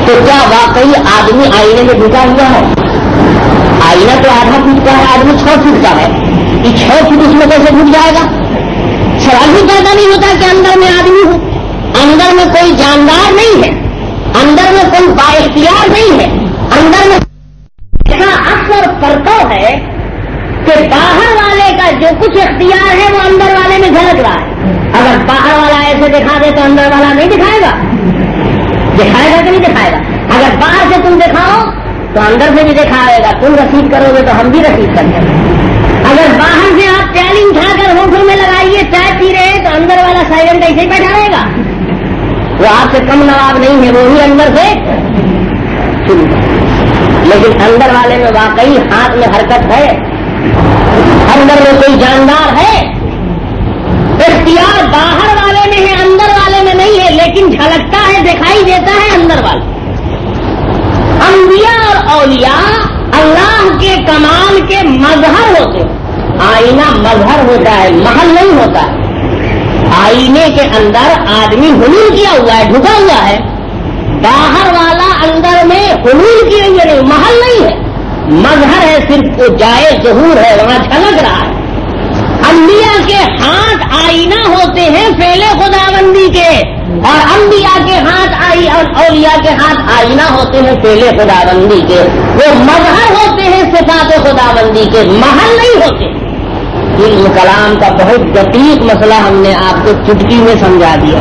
تو کیا واقعی آدمی آئینے میں ڈھکا ہوا ہے؟ آئینہ تو آدھا فٹ کا ہے، آدمی چھ فٹ کا ہے۔ یہ چھ فٹ اس میں کیسے ڈھک جائے گا؟ سوال بھی پیدا نہیں ہوتا کہ اندر میں آدمی ہو اندر میں کوئی جاندار نہیں ہے۔ اندر میں کوئی با اختیار نہیں ہے۔ اندر میں اکثر فرقو ہے کہ باہر والے کا جو کچھ اختیار ہے وہ اندر والے میں جھلک رہا ہے۔ اگر باہر والا ایسے دکھا دے تو اندر والا نہیں دکھائے گا۔ دکھائے گا کہ نہیں دکھائے گا؟ اگر باہر سے تم دکھاؤ تو اندر سے بھی دکھائے گا۔ تم رسید کرو گے تو ہم بھی رسید کرتے ہیں اگر باہر سے آپ پیالی اٹھا کر ہوٹل میں لگائیے چائے پی رہے تو اندر والا سائلنٹ ایسے ہی بیٹھا رہے گا۔ وہ آپ سے کم نواب نہیں ہے وہی اندر سے۔ لیکن اندر والے میں واقعی ہاتھ میں حرکت ہے۔ اندر میں کوئی جاندار ہے؟ اختیار باہر والے میں ہے، اندر والے میں نہیں ہے، لیکن جھلکتا ہے، دکھائی دیتا ہے اندر والے۔ انبیاء اور اولیاء اللہ کے کمال کے مظہر ہوتے ہیں۔ آئینہ مظہر ہوتا ہے، محل نہیں ہوتا۔ ہے آئینے کے اندر آدمی حلول کیا ہوا ہے، ڈھکا ہوا ہے۔ باہر والا اندر میں حلول کیے ہوئے نہیں یعنی محل نہیں ہے۔ مظہر ہے صرف وہ جائے ظہور ہے، وہاں جھلک رہا ہے۔ انبیاء کے ہاتھ آئینہ ہوتے ہیں پہلے خدا بندی کے۔ اور انبیاء کے ہاتھ آئی، اور اولیاء کے ہاتھ آئینہ ہوتے ہیں پہلے خدا بندی کے۔ وہ مظہر ہوتے ہیں صفات خدا بندی کے، محل نہیں ہوتے۔ علم کلام کا بہت دقیق مسئلہ ہم نے آپ کو چٹکی میں سمجھا دیا۔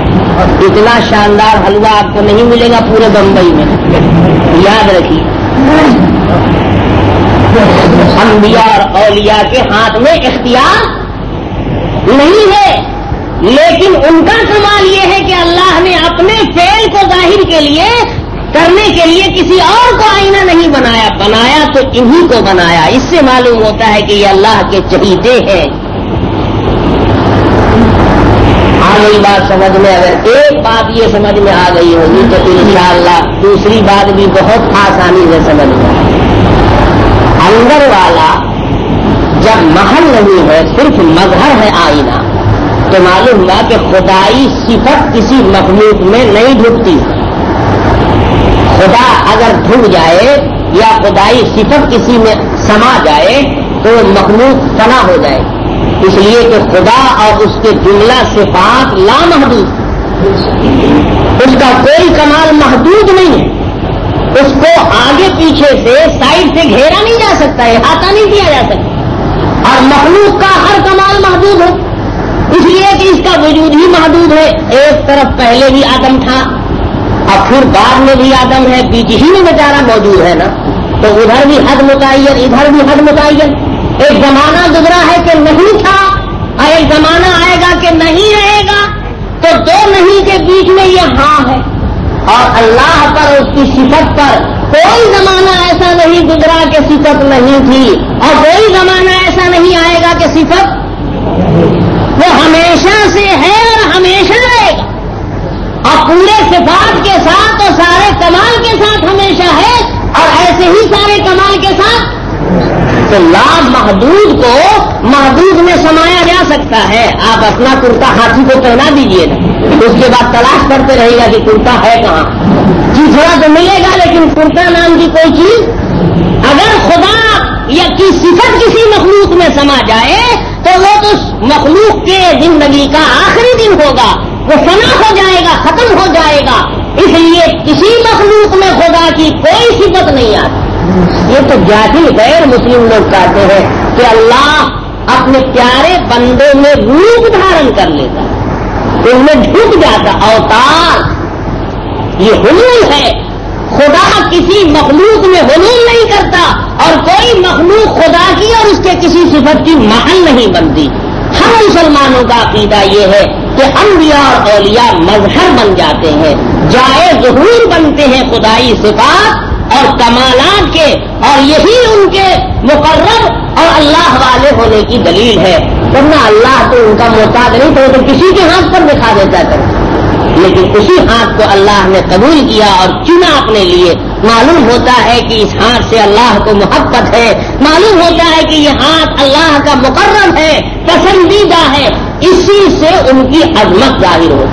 اتنا شاندار حلوہ آپ کو نہیں ملے گا پورے بمبئی میں۔ یاد رکھیے۔ انبیاء اور اولیاء کے ہاتھ میں اختیار نہیں ہے۔ لیکن ان کا کمال یہ ہے کہ اللہ نے اپنے فیل کو ظاہر کے لیے کرنے کے لیے کسی اور کو آئینہ نہیں بنایا بنایا تو انہی کو بنایا۔ اس سے معلوم ہوتا ہے کہ یہ اللہ کے چہیتے ہیں۔ آ گئی بات سمجھ میں، اگر ایک بات یہ سمجھ میں آ گئی ہوگی تو انشاءاللہ دوسری بات بھی بہت آسانی سے سمجھ میں اندر والا جب محل نہیں ہے، صرف مظہر ہے آئینہ، تو معلوم ہوا کہ خدائی صفت کسی مخلوق میں نہیں ڈھکتی۔ خدا اگر ڈھوب جائے یا خدائی صفت کسی میں سما جائے تو مخلوق فنا ہو جائے۔ اس لیے کہ خدا اور اس کے جملہ صفات لامحدود۔ اس کا کوئی کمال محدود نہیں ہے۔ اس کو آگے پیچھے سے سائڈ سے گھیرا نہیں جا سکتا ہے احاطہ نہیں کیا جا سکتا۔ اور مخلوق کا ہر کمال محدود ہے۔ اس لیے کہ اس کا وجود ہی محدود ہے۔ ایک طرف پہلے بھی آدم تھا اور پھر بعد میں بھی آدم ہے بیچ ہی میں بیچارہ موجود ہے نا؟ تو ادھر بھی حد متعین، ادھر بھی حد متعین۔ ایک زمانہ گزرا ہے کہ نہیں تھا، اور ایک زمانہ آئے گا کہ نہیں رہے گا۔ تو دو نہیں کے بیچ میں یہ ہاں ہے۔ اور اللہ پر، اس کی صفت پر کوئی زمانہ ایسا نہیں گزرا کہ صفت نہیں تھی۔ اور کوئی زمانہ ایسا نہیں آئے گا کہ صفت وہ ہمیشہ سے ہے اور ہمیشہ رہے گا۔ اور پورے صفات کے ساتھ اور سارے کمال کے ساتھ ہمیشہ ہے اور ایسے ہی سارے کمال کے ساتھ تو لاب محدود کو محدود میں سمایا جا سکتا ہے۔ آپ اپنا کرتا ہاتھی کو پہنا دیجیے نا اس کے بعد تلاش کرتے رہے گا کہ کرتا ہے کہاں۔ جی تھوڑا تو ملے گا، لیکن کرتا نام کی کوئی چیز اگر خدا یا کی صفت کسی مخلوق میں سما جائے تو وہ تو مخلوق کے زندگی کا آخری دن ہوگا۔ وہ فنا ہو جائے گا، ختم ہو جائے گا۔ اس لیے کسی مخلوق میں خدا کی کوئی صفت نہیں آتی۔ یہ تو جاہل غیر مسلم لوگ کہتے ہیں کہ اللہ اپنے پیارے بندوں میں روپ دھارن کر لیتا۔ ان میں جھک جاتا۔ اوتار، یہ حلول ہے۔ خدا کسی مخلوق میں حلول نہیں کرتا اور کوئی مخلوق خدا کی اور اس کے کسی صفت کی محل نہیں بنتی۔ ہم مسلمانوں کا عقیدہ یہ ہے کہ انبیاء اور اولیاء مظہر بن جاتے ہیں، جائے ظہور بنتے ہیں خدائی صفات اور کمالات کے، اور یہی ان کے مقرر اور اللہ والے ہونے کی دلیل ہے۔ ورنہ اللہ تو ان کا محتاج نہیں تو کسی کے ہاتھ پر دکھا دیتا تھا۔ لیکن اسی ہاتھ کو اللہ نے قبول کیا اور چنا اپنے لیے۔ معلوم ہوتا ہے کہ اس ہاتھ سے اللہ کو محبت ہے۔ معلوم ہوتا ہے کہ یہ ہاتھ اللہ کا مقرر ہے، پسندیدہ ہے۔ اسی سے ان کی عظمت ظاہر ہو۔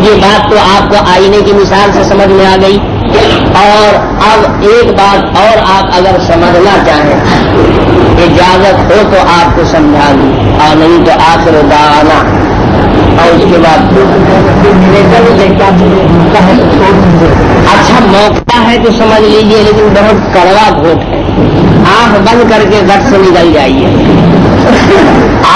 یہ بات تو آپ کو آئینے کی مثال سے سمجھ میں آ گئی۔ اور اب ایک بات اور آپ اگر سمجھنا چاہیں، اجازت ہو تو آپ کو سمجھا دوں۔ اور نہیں تو آخر دانا اور اس کے بعد اچھا موقع ہے تو سمجھ لیجیے، لیکن بہت کڑوا ووٹ ہے۔ آنکھ بند کر کے گھر سے نکل جائیے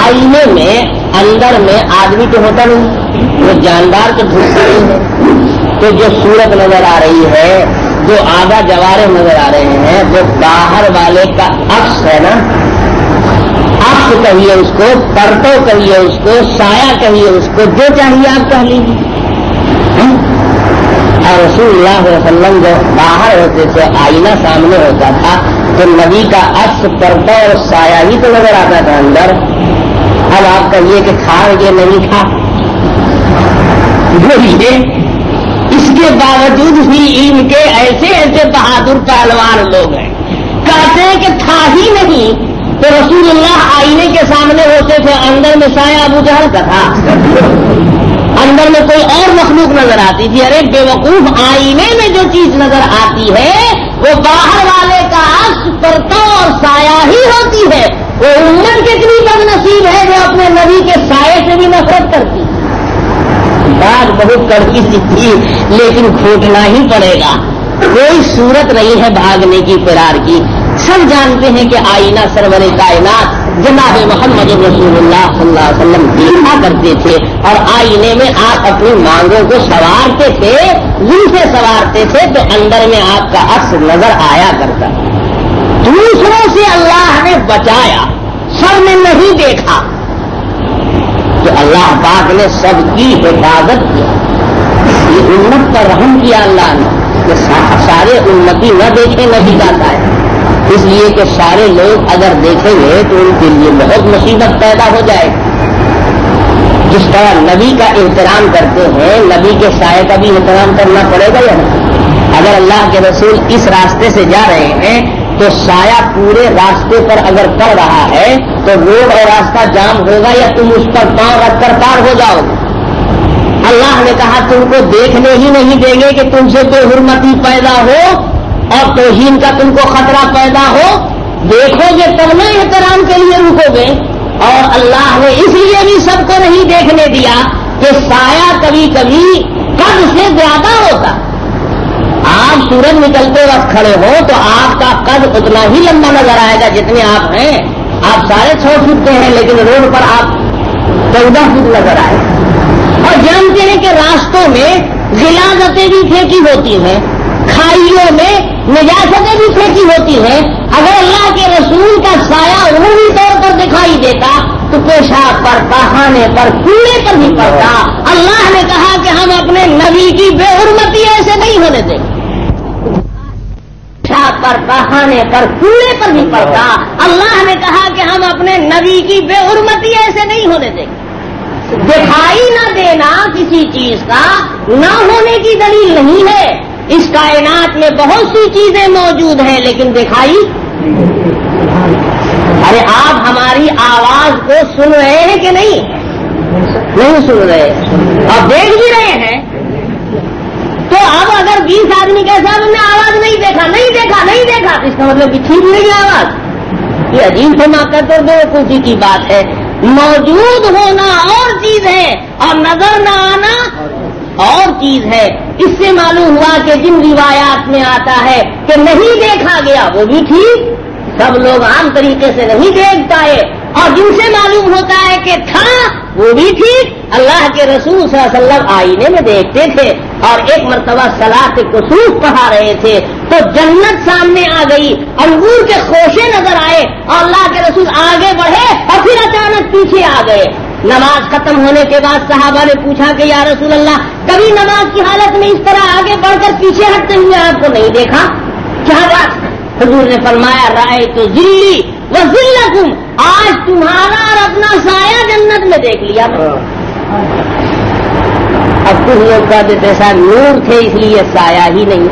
آئینے میں اندر میں آدمی تو ہوتا نہیں، وہ جاندار تو ڈھونڈتا نہیں ہے۔ تو جو سورت نظر آ رہی ہے، جو آدھا جوارے نظر آ رہے ہیں وہ باہر والے کا عکس ہے نا۔ عکس کہیے اس کو پرتو کہیے اس کو، سایہ کہیے اس کو، جو چاہیے آپ کہہ لیجیے اور رسول اللہ علیہ وسلم جو باہر ہوتے تھے، آئینہ سامنے ہوتا تھا تو نبی کا عکس پرتو اور سایہ ہی تو نظر آتا تھا اندر۔ اب آپ کہیے کہ کھا یہ نہیں کھا بولیے، اس کے باوجود بھی علم کے ایسے ایسے بہادر پہلوان لوگ ہیں۔ کہتے ہیں کہ تھا ہی نہیں، تو رسول اللہ آئینے کے سامنے ہوتے تھے، اندر میں سایہ ابو جہل کا تھا۔ اندر میں کوئی اور مخلوق نظر آتی تھی۔ ارے، بے وقوف آئینے میں جو چیز نظر آتی ہے، وہ باہر والے پرتا اور سایہ ہی ہوتی ہے۔ وہ امت کتنی بد نصیب ہے جو اپنے نبی کے سائے سے بھی نفرت کرتی۔ بات بہت کڑکی سی تھی، لیکن گھوٹنا ہی پڑے گا۔ کوئی صورت نہیں ہے بھاگنے کی، فرار کی۔ سب جانتے ہیں کہ آئینہ سرور کائنات جناب محمد رسول اللہ صلی اللہ علیہ وسلم دیکھا کرتے تھے۔ اور آئینے میں آپ اپنی مانگوں کو سوارتے تھے دل سے سوارتے تھے تو اندر میں آپ کا عکس نظر آیا کرتا۔ دوسروں سے اللہ نے بچایا سب نے نہیں دیکھا۔ تو اللہ پاک نے سب کی حفاظت کیا۔ یہ امت پر رحم کیا اللہ نے کہ سارے امتی نہ دیکھیں نہ جاتا ہے۔ اس لیے کہ سارے لوگ اگر دیکھیں گے تو ان کے لیے بہت مصیبت پیدا ہو جائے جس طرح نبی کا احترام کرتے ہیں، نبی کے سائے کا بھی احترام کرنا پڑے گا یا نہیں؟ اگر اللہ کے رسول اس راستے سے جا رہے ہیں تو سایہ پورے راستے پر اگر پڑ رہا ہے تو روڈ اور راستہ جام ہوگا یا تم اس پر پاؤں رکھ کر پار ہو جاؤ گے۔ اللہ نے کہا تم کو دیکھنے ہی نہیں دیں گے کہ تم سے کوئی حرمتی پیدا ہو اور توہین کا تم کو خطرہ پیدا ہو۔ دیکھو گے تب نہ احترام کے لیے رکو گے۔ اور اللہ نے اس لیے بھی سب کو نہیں دیکھنے دیا کہ سایہ کبھی کبھی قد سے زیادہ ہوتا۔ آپ سورج نکلتے وقت کھڑے ہو تو آپ کا قد اتنا ہی لمبا نظر آئے گا جتنے آپ ہیں۔ آپ سارے چھو فٹ کے ہیں لیکن روڈ پر آپ چودہ فٹ نظر آئے۔ اور جانتے ہیں کہ راستوں میں غلازتیں بھی پھینکی ہوتی ہیں، کھائیوں میں نجاستیں بھی پھینکی ہوتی ہیں۔ اگر اللہ کے رسول کا سایہ عمومی طور پر دکھائی دیتا تو پیشاب پر، بہانے پر، کوڑے پر بھی پڑتا۔ اللہ نے کہا کہ ہم اپنے نبی کی بے حرمتی ایسے نہیں ہونے دیں۔ پیشاب پر بہانے پر کوڑے پر بھی پڑتا۔ اللہ نے کہا کہ ہم اپنے نبی کی بے حرمتی ایسے نہیں ہونے دیں۔ دکھائی نہ دینا کسی چیز کا نہ ہونے کی دلیل نہیں ہے۔ اس کائنات میں بہت سی چیزیں موجود ہیں، لیکن دکھائی ارے آپ ہماری آواز کو سن رہے ہیں کہ نہیں؟ نہیں سن رہے۔ آپ دیکھ بھی رہے ہیں۔ تو اب اگر بیس آدمی کے ساتھ نے آواز نہیں دیکھا نہیں دیکھا نہیں دیکھا، تو اس کا مطلب کہ ٹھیک نہیں ہے آواز۔ یہ عجیب سے کر کر دو خوشی کی بات ہے۔ موجود ہونا اور چیز ہے اور نظر نہ آنا اور چیز ہے۔ اس سے معلوم ہوا کہ جن روایات میں آتا ہے کہ نہیں دیکھا گیا، وہ بھی ٹھیک۔ سب لوگ عام طریقے سے نہیں دیکھ پائے اور جن سے معلوم ہوتا ہے کہ تھا، وہ بھی ٹھیک۔ اللہ کے رسول صلی اللہ علیہ وسلم آئینے میں دیکھتے تھے اور ایک مرتبہ سلاح کے قصوص پڑھا رہے تھے تو جنت سامنے آ گئی، انگور کے خوشے نظر آئے اور اللہ کے رسول آگے بڑھے اور پھر اچانک پیچھے آ گئے۔ نماز ختم ہونے کے بعد صحابہ نے پوچھا کہ یا رسول اللہ، کبھی نماز کی حالت میں اس طرح آگے بڑھ کر پیچھے ہٹتے ہوئے آپ کو نہیں دیکھا؟ کیا بات؟ حضور نے فرمایا رائے تو ذلی وہ ذلت آج تمہارا اور اپنا سایہ جنت میں دیکھ لیا۔ اب کچھ لوگ کا دیتے صاحب نور تھے اس لیے سایہ ہی نہیں۔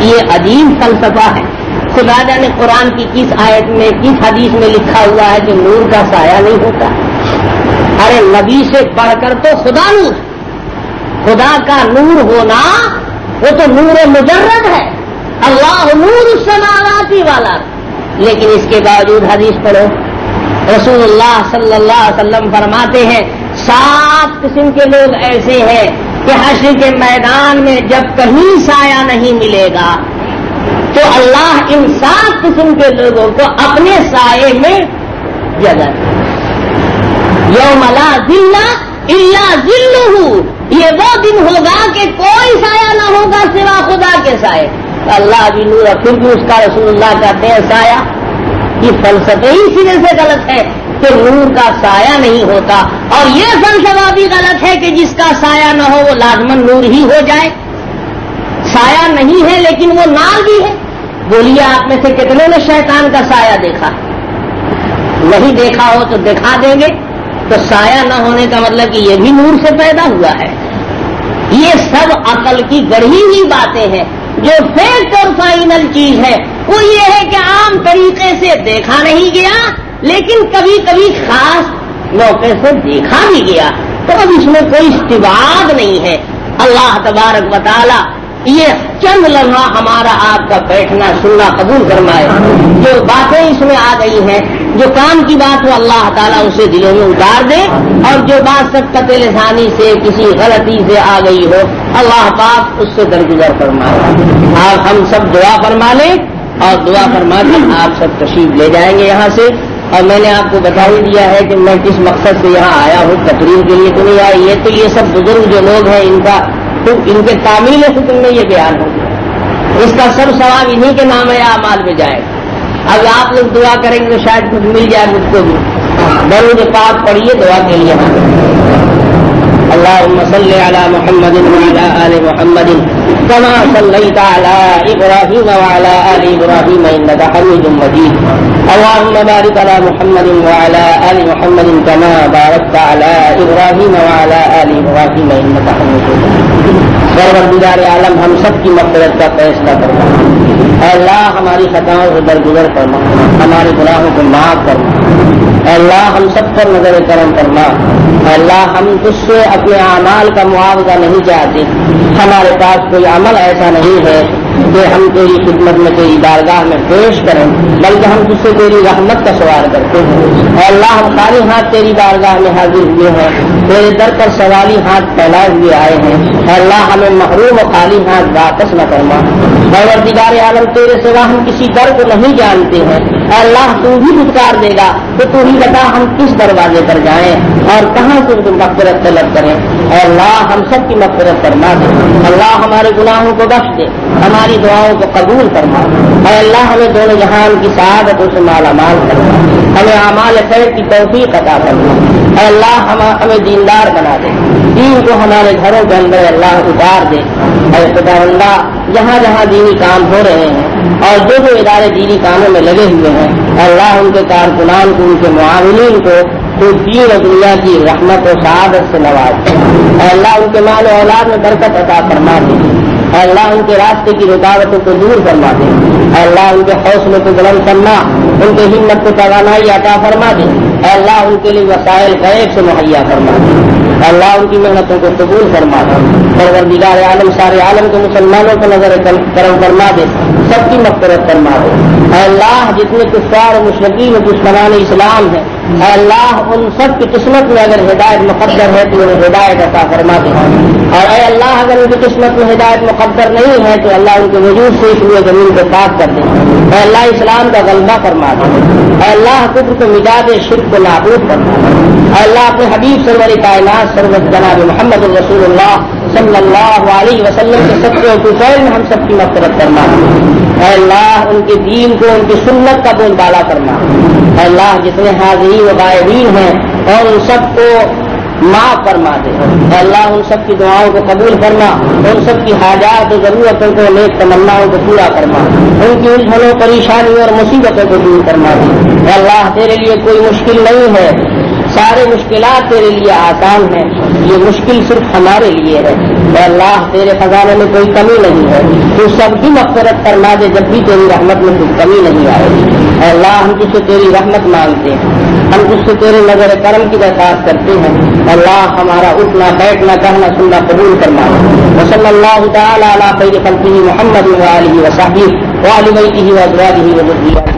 یہ عظیم فلسفہ ہے۔ خدا نے قرآن کی کس آیت میں، کس حدیث میں لکھا ہوا ہے کہ نور کا سایہ نہیں ہوتا۔ ارے نبی سے پڑھ کر تو خدا نور۔ خدا کا نور ہونا، وہ تو نور مجرد ہے۔ اللہ نور السماواتی والا۔ لیکن اس کے باوجود حدیث پڑھو۔ رسول اللہ صلی اللہ علیہ وسلم فرماتے ہیں، سات قسم کے لوگ ایسے ہیں کہ حشر کے میدان میں جب کہیں سایہ نہیں ملے گا۔ تو اللہ ان سات قسم کے لوگوں کو اپنے سائے میں جگہ یوم لا ذلہ اللہ ذل یہ وہ دن ہوگا کہ کوئی سایہ نہ ہوگا سوا خدا کے سائے۔ اللہ بھی نور پھر بھی اس کا رسول اللہ کہتے ہیں سایہ۔ یہ فلسفے ہی سرے سے غلط ہے کہ نور کا سایہ نہیں ہوتا اور یہ فلسفہ بھی غلط ہے کہ جس کا سایہ نہ ہو وہ لازمن نور ہی ہو جائے۔ سایہ نہیں ہے لیکن وہ نال بھی ہے۔ بولیے آپ میں سے کتنے نے شیطان کا سایہ دیکھا؟ نہیں دیکھا ہو تو دکھا دیں گے۔ تو سایہ نہ ہونے کا مطلب کہ یہ بھی نور سے پیدا ہوا ہے۔ یہ سب عقل کی گڑھی ہوئی باتیں ہیں۔ جو فیک اور فائنل چیز ہے۔ وہ یہ ہے کہ عام طریقے سے دیکھا نہیں گیا، لیکن کبھی کبھی خاص موقع سے دیکھا بھی گیا۔ تو اب اس میں کوئی استباد نہیں ہے۔ اللہ تبارک بطالہ یہ چند لمحہ ہمارا آپ کا بیٹھنا سننا قبول فرمائے۔ جو باتیں اس میں آ گئی ہیں جو کام کی بات ہو اللہ تعالیٰ اسے دلوں میں اتار دے اور جو بات سب قطع لسانی سے کسی غلطی سے آ گئی ہو، اللہ پاک اس سے درگزر فرمائے۔ آپ ہم سب دعا فرما لیں اور دعا فرما کر آپ سب تشریف لے جائیں گے یہاں سے۔ اور میں نے آپ کو بتا ہی دیا ہے کہ میں کس مقصد سے یہاں آیا ہوں، تقریر کے لیے تو نہیں آئی۔ یہ تو یہ سب بزرگ جو لوگ ہیں، ان کا ان کے تعمیل حکم میں یہ بیان ہو اس کا سب سوال انہیں کے نام ہے اعمال میں جائے گا اب آپ لوگ دعا کریں گے تو شاید کچھ مل جائے مجھ کو بھی۔ درود پاک پڑھیے دعا کے لیے۔ اللهم صل على محمد وعلى آل محمد كما صليت على إبراهيم وعلى آل إبراهيم إنك حميد مجيد اللهم بارك على محمد وعلى آل محمد كما باركت على إبراهيم وعلى آل إبراهيم إنك حميد مجيد سرور دیدار عالم، ہم سب کی مقصد کا فیصلہ کرنا اے اللہ ہماری خطاؤں سے درگزر کرنا ہمارے گناہوں کو معاف کرنا اے اللہ ہم سب پر نظر کرم کرنا اے اللہ ہم تجھ سے اپنے اعمال کا معاوضہ نہیں چاہتے۔ ہمارے پاس کوئی عمل ایسا نہیں ہے کہ ہم تیری خدمت میں، تیری بارگاہ میں پیش کریں، بلکہ ہم تجھ سے تیری رحمت کا سوال کرتے ہیں۔ اور اللہ، ہم خالی ہاتھ تیری بارگاہ میں حاضر ہوئے ہیں، تیرے در پر سوالی ہاتھ پھیلائے ہوئے آئے ہیں۔ اور اللہ، ہمیں محروم و خالی ہاتھ واپس نہ کرنا دیدار عالم، تیرے سوا ہم کسی در کو نہیں جانتے ہیں۔ اور اللہ، تو بھی دھتکار دے گا تو تو ہی بتا ہم کس دروازے پر جائیں اور کہاں سے مغفرت طلب کریں۔ اور اللہ، ہم سب کی مغفرت کرنا دے۔ اللہ ہمارے گناہوں کو بخش دے۔ ہماری دعاؤں کو قبول فرما۔ اے اللہ، ہمیں دونوں جہان کی سعادتوں سے مالا مال کرنا ہمیں اعمال خیر کی توفیق عطا کرنا اے اللہ ہمیں دیندار بنا دے۔ دین کو ہمارے گھروں کے اندر اللہ اتار دے۔ اے خدا اللہ جہاں جہاں دینی کام ہو رہے ہیں اور جو جو ادارے دینی کاموں میں لگے ہوئے ہیں اللہ، ان کے کارکنان کو، ان کے معاونین کو تو دین اور دنیا کی رحمت و شہادت سے نواز اے اللہ، ان کے مال و اولاد میں برکت عطا فرما دے۔ اللہ ان کے راستے کی رکاوٹوں کو دور فرما دے۔ اے اللہ ان کے حوصلے کو بلند کرنا ان کے ہمت کو توانائی عطا فرما دے۔ اے اللہ ان کے لیے وسائل غیب سے مہیا فرما دے۔ اللہ ان کی محنتوں کو قبول فرما دے۔ پروردگار عالم، سارے عالم کے مسلمانوں کو نظر کرم فرما دے۔ سب کی مغفرت فرما دے۔ اے اللہ جتنے کفار مشرقین دشمنان اسلام ہیں اے اللہ، ان سب کی قسمت میں اگر ہدایت مقدر ہے تو انہیں ہدایت عطا فرما دے۔ اور اے اللہ، اگر ان کی قسمت میں ہدایت مقدر نہیں ہے تو اللہ ان کے وجود سے اس لیے زمین کو پاک کر دے۔ اے اللہ، اسلام کا غلبہ فرما دے۔ اے اللہ، کفر کو مٹا دے شرک کو نابود فرما دے۔ اے اللہ، اپنے حبیب سرور کائنات، سرور جناب محمد الرسول اللہ صلی اللہ علیہ وسلم کے سب سے میں ہم سب کی مفرت کرنا اے اللہ، ان کے دین کو، ان کی سنت کا بول بالا کرنا اے اللہ جتنے حاضرین و غائبین ہیں، اور ان سب کو معاف فرما دے۔ اے اللہ، ان سب کی دعاؤں کو قبول کرنا ان سب کی حاجات و ضرورتوں کو نیک تمناؤں کو پورا کرنا ان کی الجھنوں، پریشانیوں اور مصیبتوں کو دور کرنا دے۔ اے اللہ، تیرے لیے کوئی مشکل نہیں ہے۔ سارے مشکلات تیرے لیے آسان ہیں، یہ مشکل صرف ہمارے لیے ہے۔ اے اللہ، تیرے خزانے میں کوئی کمی نہیں ہے۔ تو سب کی مغفرت کرنا دے جب بھی تیری رحمت میں کوئی کمی نہیں آئے۔ گی اے اللہ، ہم تجھ سے تیری رحمت مانگتے ہیں، ہم تجھ سے تیرے نظر کرم کی درخواست کرتے ہیں اللہ، ہمارا اٹھنا، بیٹھنا کہنا سننا، قبول کرنا وصلی اللہ تعالیٰ خیر خلقی محمد وسحی وعلی بیتہ وازواجہ وذریاتہ